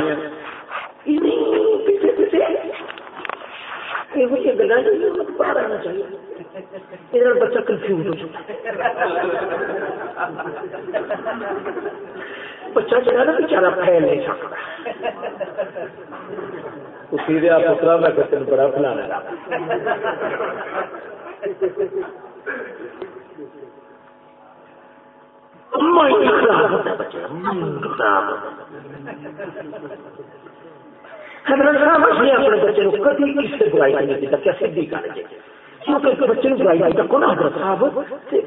بچہ کنفیوز ہو بچہ نا بچارا پھیل نہیں سکتا۔ سیدھے پترا میں تین بڑا فلانا بچے حضرت صاحب اپنے اپنے بچے کو کبھی کس سے برائی نہیں کی کیا سیدھی کر کے کیونکہ بچے نے برائی نہیں کو نا حضرت صاحب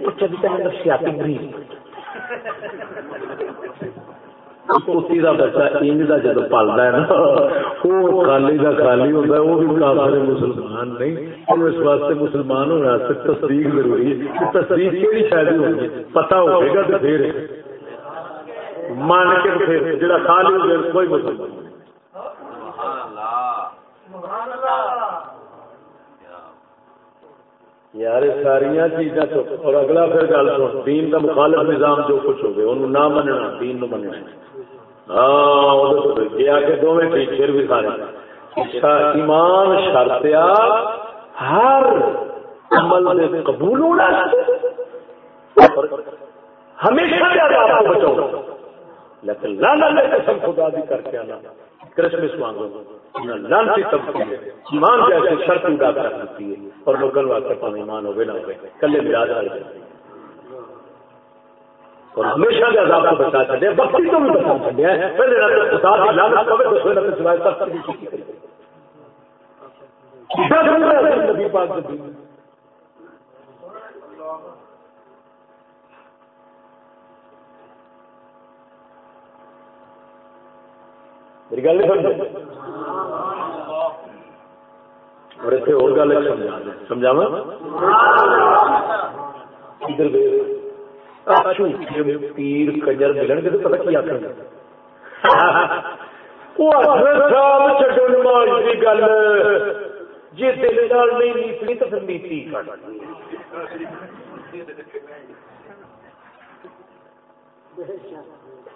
بچہ بھی چاہے نفسیاتی مریض کتی کا بچہ انج کا جب پلتا ہے نا وہ خالی کا خالی ہوتا ہے وہ بھی کافر مسلمان نہیں اس واسطے مسلمان ہونا تصدیق ضروری ہے تصدیق کہڑی شاید ہوگی پتا ہوگا تو پھر مان کے پھر جڑا خالی ہو کوئی مسلمان یار ساری چیزاں اور اگلا پھر گل سن، دین کا مخالف نظام جو کچھ ہو انہوں نہ مننا، دین نو مننا ہاں گیا کہ دونوں پھر بھی سارے۔ ایمان شرط ہر عمل قبول ہونا ہمیشہ آپ کو بچاؤ۔ لیکن لانا لے قسم خدا بھی کر کے آنا۔ کرسمس مانگو۔ لانسی طبقے ایمان جیسے شرط ادا کر دیتی ہے اور لوگوں واسطے پانے ایمان ہوگے نہ ہوگے کلے مراج آ جائے اور ہمیشہ کے عذاب کو بچا چلے بختی کو بھی بچا چلے پہلے رب خدا کی لعنت کرے تو سوئے رب سوائے تب تک کی کرے نبی پاک نبی میری گل نہیں اور اتنے اور گل سمجھا ادھر پیر کنجر ملن گے تو پتا کی آخر گل۔ جی دل نہیں نیتنی تو پھر نیتی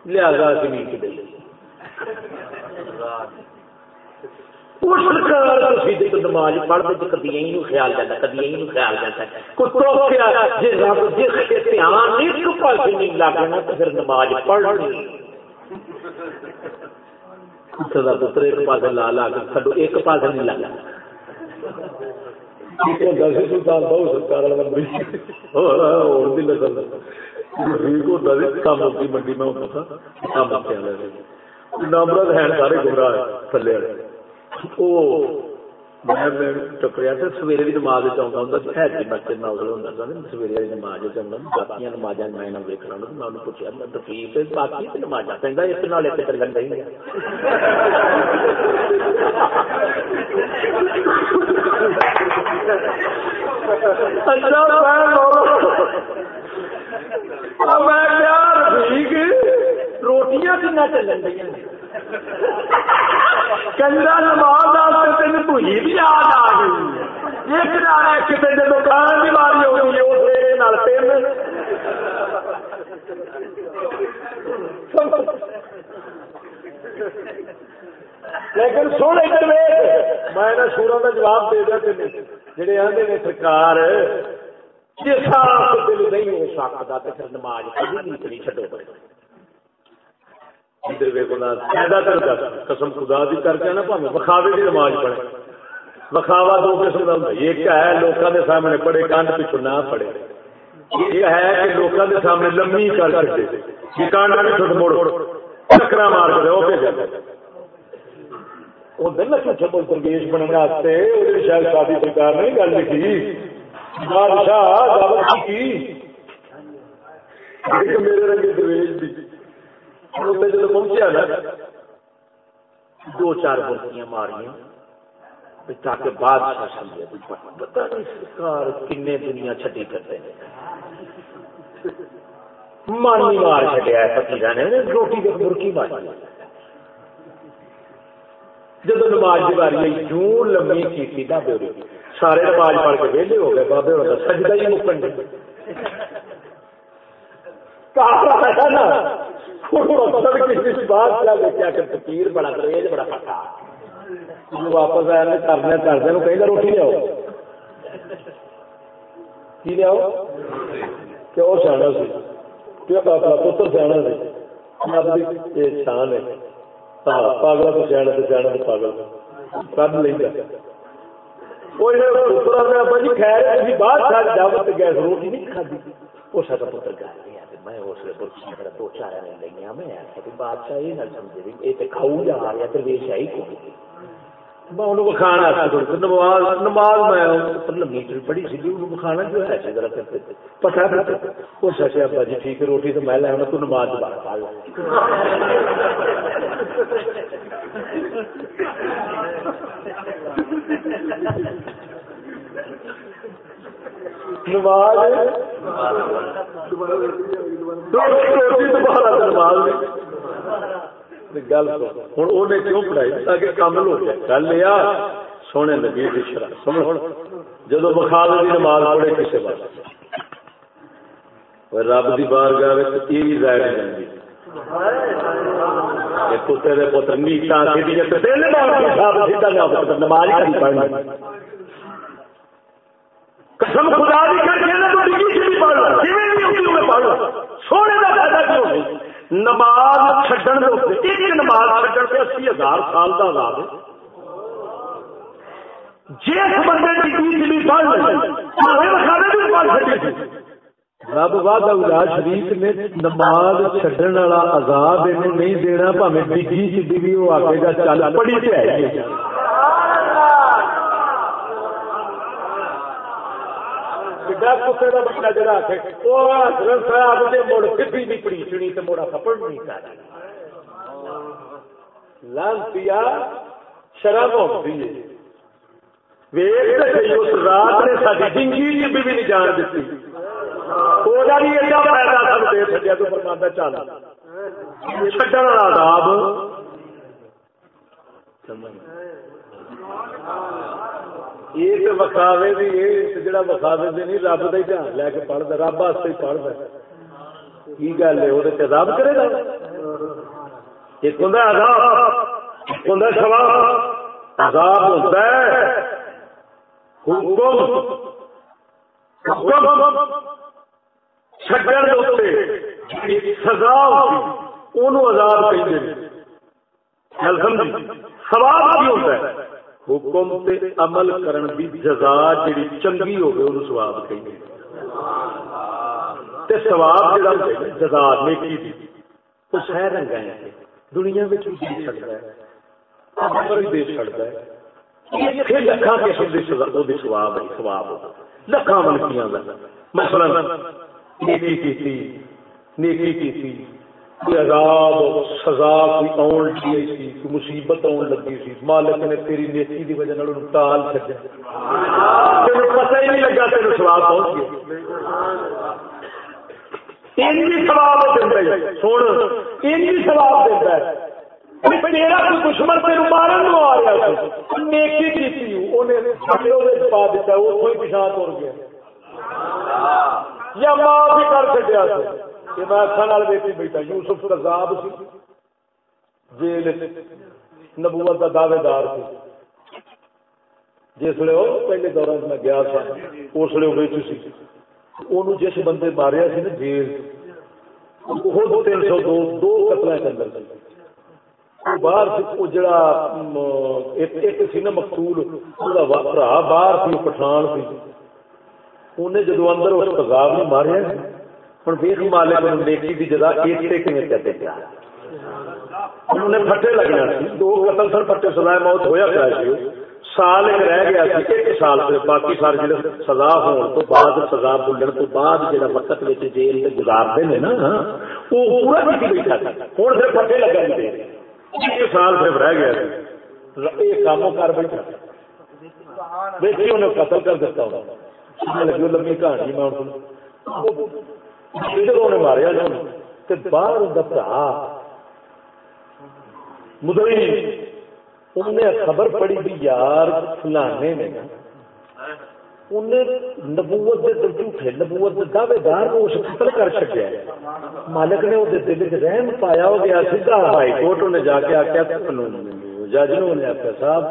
لہذا نماز پڑھتے کدی یہی خیال جاتا کدی یہی خیال جاتا ہے جی رب جس دھیان ایک پاس نہیں لگنا تو پھر نماز پڑھنی پتر ایک لا لا کے تھڈو ایک پاس نہیں لگا سلطان بہت سرکار منڈی میں ہوتا تھا نامرد ہیں سارے گمراہ تھلے والے ٹپریا تو سویرے بھی نماز چاہتا ہوں ہے جی، کہ بچے نوزل ہوتا سر سویرے نماز چاہتا باقی نماز میں ویکنا ہوں۔ میں پوچھا میں تفریح باقی نماز پہنتا اس نال ایک چلن نہیں اچھا میں روٹیاں کن چلن دیا کنجا نماز تین بھولی بھی یاد آ گئی۔ ایک نال کسی جب کھان کی باری ہو گئی لیکن سن ادھر میں سورا کا جواب دے دیا تین جڑے آدھے نے سرکار جس دل نہیں ہو سکتا تو پھر نماز کبھی نہیں چڈو پڑے قسم خدا بھی کر کے نا پہ بخاوے کی نماز پڑھے۔ بخاوا دو قسم کا ہوتا ایک ہے لوگوں کے سامنے پڑے کانڈ پیچھو نہ پڑے یہ ہے کہ لوگوں کے سامنے لمبی کر سکتے کانڈ پیچھو موڑ چکرا مار کر وہ درویش بننے شاید شادی سرکار نے گل لکھی۔ بادشاہ میرے رنگے درویش روپے جب پہنچیا نا، دو چار برتیاں ماریاں تاکہ بادشاہ سمجھے پتا نہیں سرکار کن دنیا چھٹی کرتے ہیں۔ مانی مار چڈیا پتی نے، روٹی کے مرکی ماری۔ جب نماز کی باری آئی جو لمبی کی ڈابے سارے نماز پڑھ کے ویلے ہو گئے، بابے ہوتا سجدہ ہی مکن۔ نا بڑا کریج بڑا پٹا واپس آیا کرنے کرتے کہ روٹی لیاؤ کی لیاؤ کہ وہ سیاح سی۔ پتر سیاح سی۔ شان ہے۔ پاگل تو سیاح تو سیاح تو پاگل۔ کد لیں گے خیر باہر جب گیس روٹی نہیں کھدی اس کا پتر گیا میں اس لیے برکی میرا دو چار نے لیا میں آخیا بادشاہ یہ نہ سمجھے بھی یہ تو کھاؤ جا رہا تو ویش آئی کو نماز نماز میں پڑھی سی بخانا جو ہے پتا اس ابا جی ٹھیک روٹی تو میں لے تو نماز دوبارہ نماز گل ہوں کیوں پڑھائی؟ تاکہ کامل ہو جائے۔ گل یہ سونے لگی جب بخار کی نماز پڑھے کسی بات رب کی بار گاہ یہ بھی ظاہر جاتی تیرے پتر نیٹا نماز پڑھنا قسم خدا بھی کر کے تو ڈگی سے بھی پڑھ رہا میں پڑھ رہا سونے کا فائدہ کیوں نہیں؟ نماز چڈن ایک نماز چڈن سے اسی ہزار سال کا آزاد ہے۔ جس بندے کی بیچ بھی پڑھ بھی پڑھ سکے رب باد شریف نے نماز چڈن والا آزاد نہیں دینا، پاوے ڈگی چی بھی وہ آگے گا چل پڑی سے ہے۔ کتے کا بچہ جڑا وہ حضرت صاحب نے مڑ پڑیچنی مڑا نہیں لانتی شرم ہوتی ہے۔ اس رات نے ساری جی بھی نہیں جان دیتی وہ بھی ایڈا فائدہ سب دے سکیا تو فرمانا چل۔ چڈن والا آداب۔ یہ تو وکھاوے یہ جڑا وکھاوے نہیں، رب دھیان لے کے پڑھتا رب واسطے ہی پڑھتا کی گل ہے کرے گا؟ ایک ایک عذاب ہے۔ حکم حکم۔ چھڈن سزا عذاب سواب ہوتا ہے۔ حکم تے عمل کرن دی جزا جڑی چنگی ہوگی انہوں سواب کہیں تے سواب جڑا جزا نیکی دی۔ تو سہ رنگ ہے دنیا میں بھی دے سکتا ہے۔ دے سکتا ہے۔ لکھا قسم کی سواب ہے سواب لکھا منکیاں مثلا نیکی کی نیکی کی کوئی عذاب سزا، کوئی آن لگی سی کوئی مصیبت آن لگی سی مالک نے تیری نیکی کی وجہ ٹال پتہ ہی نہیں لگا تین سواب پہنچ گیا۔ سن این کوئی دشمن تیرو مارن آ رہا نیکی کی پا دیتا ہی گیا۔ یا معاف ہی کر چڈیا کہ میں اکھان دیکھی بیٹھا، یوسف کذاب سی، جیل نبوت کا دعوے دار سی۔ جس وہ پہلے دور میں گیا تھا، اس لیے وہ سی۔ انہوں جس بندے ماریا سی نا جیل، خود تین سو دو دو قتل کے اندر باہر جڑا ایک سی نا مقتول برا باہر سی پٹھان سی۔ انہیں جدو اندر اس کذاب نے ماریا ہوں ویخ مالک نیکی کی جگہ ایک کھتے پیا انہوں نے پٹے لگنا دو قتل سن پٹے سزائے موت ہویا پیا سی سال ایک رہ گیا سی ایک سال سے باقی سارے جڑے سزا ہونے تو بعد سزا بولنے تو بعد جڑا وقت میں جیل سے گزارتے ہیں نا وہ پورا نہیں بیٹھا تھا ہوں پھر پٹے لگا دے ایک سال صرف رہ گیا سی یہ کام کر بیٹھا دیکھیے انہیں قتل کر دیتا ہوں لگی لمبی کہانی میں نے ماریا باہر برا مدری انہیں خبر پڑی بھی یار فلانے نے نبوت جھوٹے نبوت دعوے دار کو اس قتل کر چکیا مالک نے وہ دل چ رحم پایا ہو گیا سیدھا ہائی کورٹ نے جا کے آخیا جج نے آخیا صاحب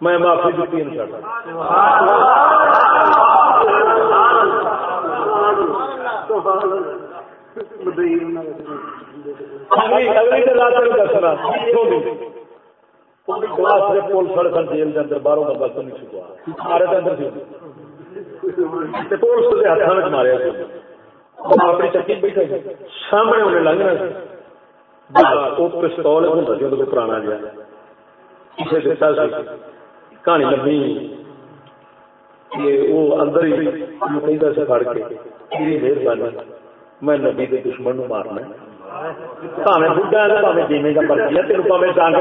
میں معافی کا اپنی چکی بیٹھے سامنے انہیں لنگنا پستول پرانا دتا کہانی لمبی۔ وہ اندر ہی سے فڑ کے مہربانی، میں نبی کے دشمن مارنا پاوے بڑھا ہے پاوے جیویں کا مرضی ہے تین پاوے ڈانگ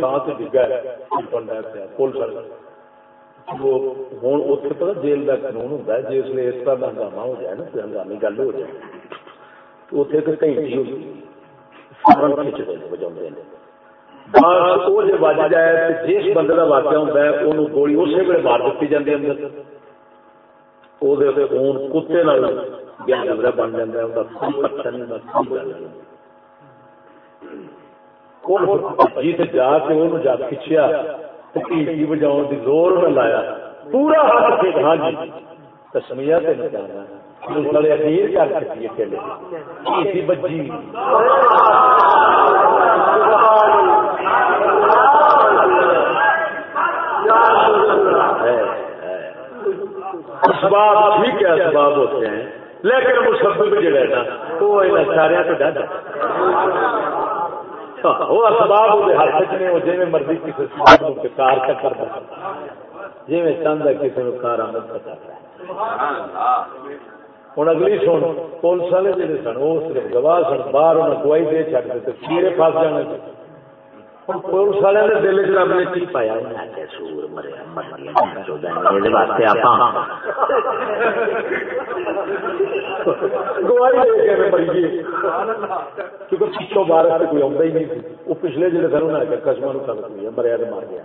سامنے نہیں پولیس وہ ہوں جیل کا قانون ہوتا ہے، جس لیے اس طرح ہنگامہ ہو جائے نا ہنگامی گل ہو جائے۔ تو اتنے تو کہیں جائے جس بندے کا واقعہ ہوتا ہے وہ گولی اسی ویل مار دیتی جاتی اندر۔ خون کتے گیا بن جاتا ہے جا کے جا کھچیا بجاؤ زور میں لایا۔ پورا ہاتھ سے ہاں جی نکالنا اخیر کر سکتی اکیلے بجی۔ اسباب ٹھیک ہے اسباب ہوتے ہیں لیکن مسبب ہے نا وہ سارے تو ڈر اچھا، وہ اسباب ہاتھ نے جی مرضی کسی کار کا کرتا جی کسی نے کار آمد ہوں، اگلی سن، پولیس والے جڑے سن، وہ صرف گواہ سن، باہر انہیں گواہی دے چکے دیتے پاس جانے۔ پولیس والے دل چ رب نے کی پایا سور مریا گواہی دے کے مریے کیونکہ پچھوں سے کوئی آتا ہی نہیں وہ پچھلے جڑے سن قسم کل مریا تو مار گیا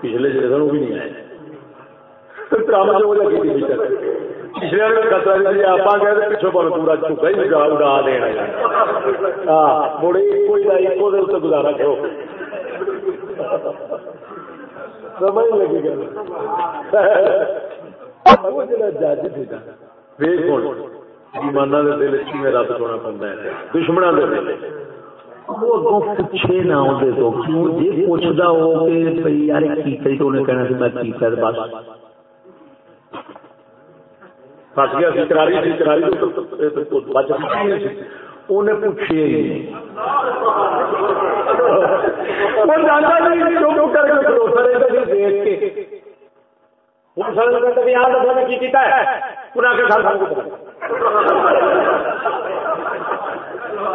پچھلے جڑے سن وہ بھی نہیں آئے پچھو پر پورا چکا ہی اڑا دینا ہاں مڑے ایک گزارا کرو۔ سمجھ لگی گل۔ جج ایمانا دل میں رب سونا پہ دشمنا پوچھے نہ جی پوچھتا ہو کہ یار کی کہنا میں کی کر بس۔ پس گیا سی کراری سی کراری بچ انہیں پوچھے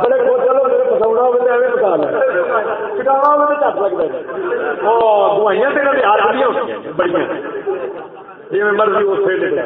بڑے چلو میرے پسونا ہو بتا لیں۔ کٹانا ہو تو چک لگتا ہے دوائیاں بڑی جی مرضی اسے نکلا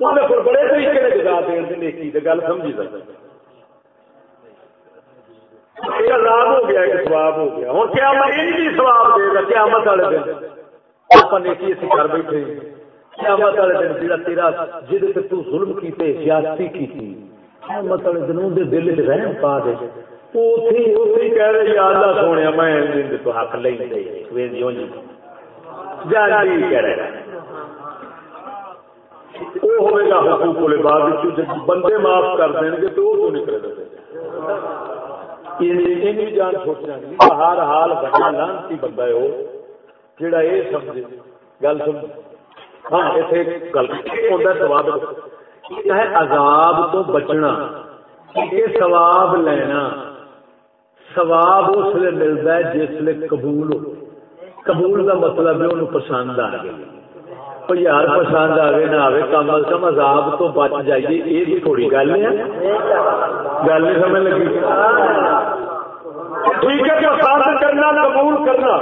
بڑے طریقے نے جگا دین نیکی گل سمجھی عذاب ہو گیا، ایک ہو گیا۔ دے گا، قیامت والے دن۔ نیکی کر بیٹھے قیامت والے دن تیرا تو ظلم کیتے، زیادتی کی قیامت والے دن دے دل چ رحم پا دے۔ کہہ رہے، یا اللہ سونے، میں تو حق لے جی۔, جی۔ کہہ رہے وہ ہوئے گا حقوق العباد جب بندے معاف کر دیں گے تو وہ نکلے گا جان سوچنا ہر حال بڑا لانتی بندہ ہے وہ جڑا یہ سمجھے۔ گل سمجھ ہاں اتنے گل ہوتا سواب ہے عذاب تو بچنا۔ سواب لینا۔ سواب اس لیے ملتا ہے جس لیے قبول ہو۔ قبول کا مطلب ہے انہوں پسند آ گئی یار پسند آئے نہ آئے کم از کم عذاب تو بچ جائیے، یہ بھی تھوڑی گل ہے۔ گل نہیں سمجھ لگی؟ ٹھیک ہے پسند کرنا، قبول کرنا۔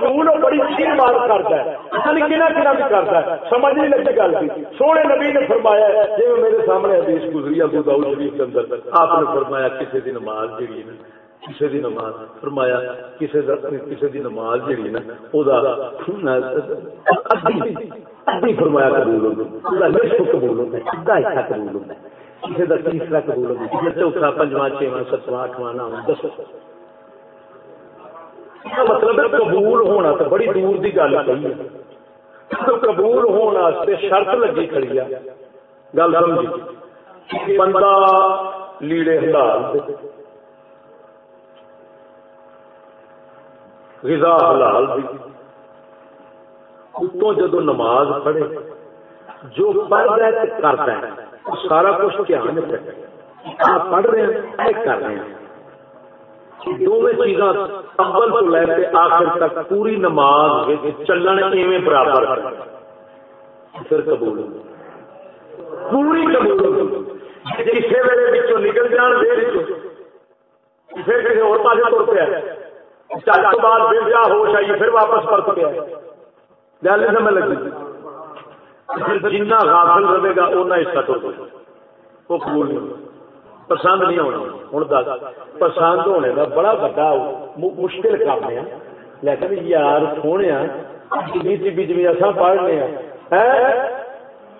قبول بڑی چیز بات کرتا ہے۔ اصل کہنا کہنا بھی کرتا ہے۔ سمجھ نہیں لگی گل کی۔ سونے نبی نے فرمایا جی میرے سامنے حدیث گزری ابو داؤد شریف کے اندر۔ آپ نے فرمایا کسی دن نماز جی کسی دی نماز فرمایا کسی کسی دی نماز جہی نا او دا ادھی فرمایا قبول ہوگا نصف قبول ہوتا ہے ادھا حصہ قبول ہوتا ہے کسی کا تیسرا قبول ہوگا کسی چوتھا پنجواں چھواں ستواں اٹھواں نواں دس مطلب قبول ہونا تو بڑی دور کی گل کہی ہے قبول ہونا ہونے شرط لگی کھڑی ہے گل سمجھی بندہ لیڑے حلال غذا حلال دی۔ اتوں جدو نماز پڑھے، جو پڑھ رہا ہے کرتا ہے، سارا کچھ دھیان پڑھ رہے ہیں کر رہے ہیں۔ دونوں چیزاں اول تو لے کے آخر تک پوری نماز چلن ایویں برابر پھر قبول پوری قبول کسی ویلے نکل جان دے پھر کسی اور پاس تر پیا۔ بعد پھر جا ہوش آئی، پھر واپس پرت گیا گل نہیں سمجھ لگی۔ جنا غافل رہے گا اُنہ حصہ تو وہ قبول نہیں پسند نہیں ہونا۔ ہوں دس پسند ہونے کا بڑا بڑا مشکل کام ہے۔ لیکن یار، سونے جی جی جی اصا پڑھنے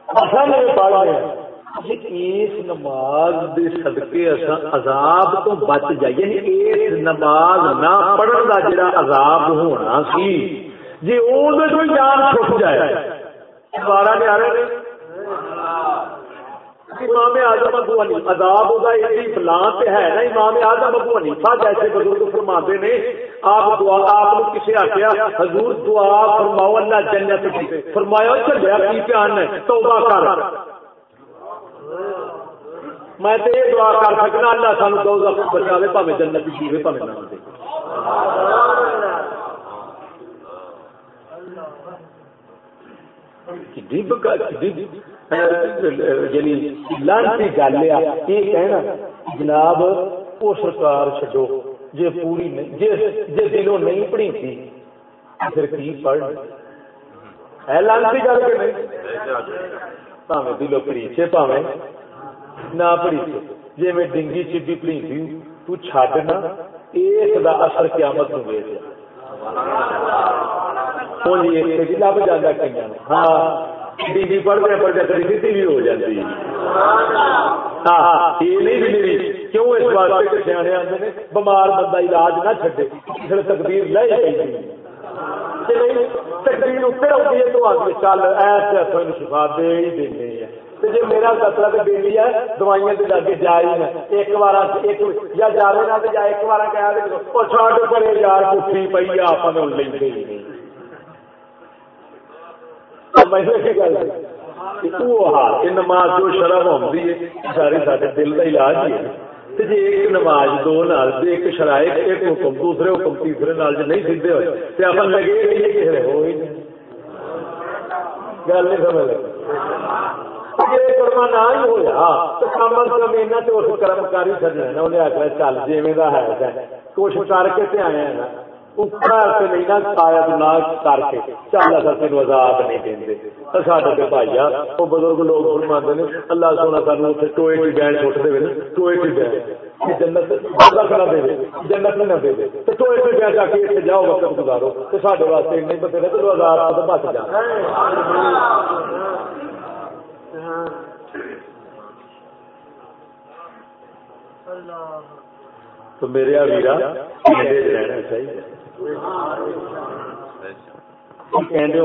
اصا نہیں پڑھنے اس نماز دے صدقے عذاب تو بچ جائیے یعنی اس نماز نہ پڑھن کا جڑا عذاب ہونا سی جی وہ جان چھٹ جائے دوبارہ نہیں آ رہے امام اعظم ابو حنیفہ عذاب ہوگا ایسی فلان تے ہے نا امام اعظم ابو حنیفہ جیسے بزرگ فرماتے نے آپ دعا آپ کسی آخیا حضور دعا فرماؤ اللہ جنت کی فرمایا چلیا کی پیان ہے توبہ کر میں تو یہ دعا کر سکنا، اللہ سانو دو بچا لے پاوے جنت کی جیوے، پاوے نہ دے۔ یعنی لانتی گل یہ کہنا، جناب وہ سرکار چڈو جی پوری جی دلوں نہیں پڑھی تھی پھر کی پڑھ۔ ہے لانتی گل کے نہیں؟ پاوے دلوں پڑیچے پاوے نہ پڑیچے جی میں ڈنگی چیڈی پڑھی تھی تو چھڈنا اس کا اثر قیامت نو ویچ لب جانا کئی ہاں ڈی پڑھتے پڑھتے خریدی بھی ہو جاتی ہاں یہ کیوں اس واسطے سیانے آتے ہیں بمار بندہ علاج نہ چھڈے تقدیر لے جائے تقدیر اتنے ہوتی ہے تو آگے چل، ایسے ہاتھوں شفا دے ہی دیں جی میرا کترا تو ڈیلی ہے، دوائیاں تو لگے جا ہی نا ایک بار ایک یا جاوے نہ جا ایک بار کہہ چھوٹ پڑے یار کٹھی پی آپ لیں گے نہیں نماز جو شرم آتی ہے ساری سارے دل کا علاج ہی ہے۔ جی ایک نماز دو نال ایک شرائط ایک حکم دوسرے حکم تیسرے نال جو نہیں سیدھے ہوئے تو آپ لگے ہو گل نہیں سمجھ کرما نہ ہی ہوا تو کم از کم یہاں اس انہیں آخر چل جی ہے کوشش کر کے آیا نا نہیں نہ کر کے چل تین نہیں دیں بھائی وہ بزرگ لوگ فرماتے ہیں اللہ سونا سانو ٹوئے کی دے ٹوئے کی جنت دے جنت نہ دے تو ٹوئے کی جا کے اتنے جاؤ، وقت گزارو۔ تو سارے واسطے نہیں پتے تو بچ جا۔ تو میرے ویرا رہنا چاہیے۔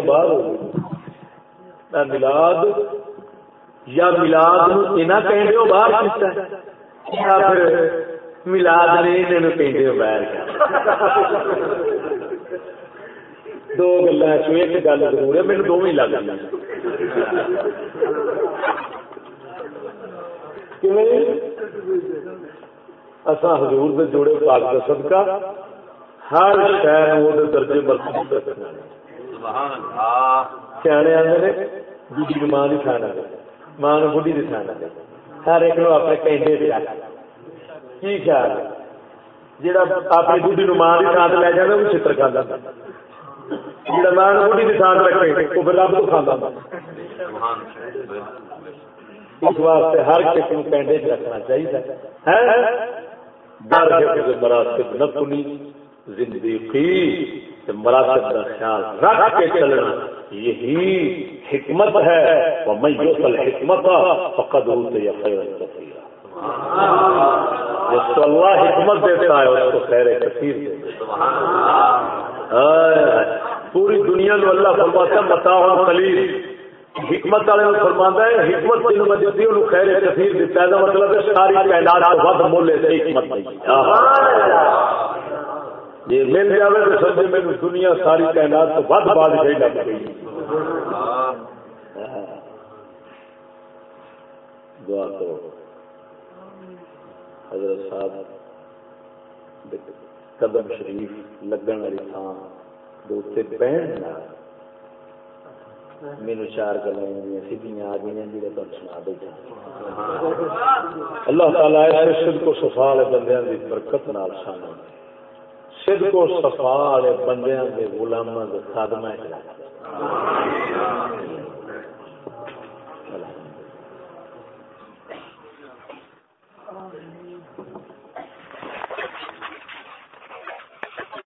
باہر ملاد یا ملاد باہر یا پھر ملاد نے کہ باہر دو گلا ایک گل ضرور ہے میرے دونوں لگ اصا حضور دے جوڑے پاک کا صدقہ۔ ہر شہر وہ درجے مرتبہ سیانے آتے ہیں بڑھی ماں کی تھان آ ماں بڑھی کی تھان آ ہر ایک نو اپنے کینڈے پہ کی خیال ہے؟ جہاں اپنی بڑھی نو ماں کی تھان لے جائے وہ چتر کھانا جہاں ماں بڑھی کی تھان رکھے، وہ پھر رب کو کھانا اس واسطے ہر کسی کو کینڈے رکھنا چاہیے ڈر مراسب نہ سنی زندگی مراسب کا خیال رکھ کے چلنا، یہی حکمت ہے۔ وہ میں یوسل حکمت فقد ہوتے یا خیر جس کو اللہ حکمت دیتا ہے، اس کو خیر کثیر پوری دنیا میں اللہ فرماتا ہے متا خلیل حکمت والے فرماتا ہے، حکمت جن میں دیتی ہے خیر کثیر دیتا ہے۔ مطلب ساری کائنات ود مولے سے حکمت نہیں۔ جی، مل جائے تو سمجھے میری دنیا ساری تعینات تو بد بادشاہی لگ گئی دعا کرو۔ حضرت صاحب، قدم شریف لگن والی تھان دوستے بہن مینو چار گلیں سیدیاں آ گئی جی تم سنا دے اللہ تعالیٰ ایسے کو سفال بندیاں کی برکت نال سانا صدق و صفا والے بندیاں دے غلاماں دے خادماں ہے۔ سبحان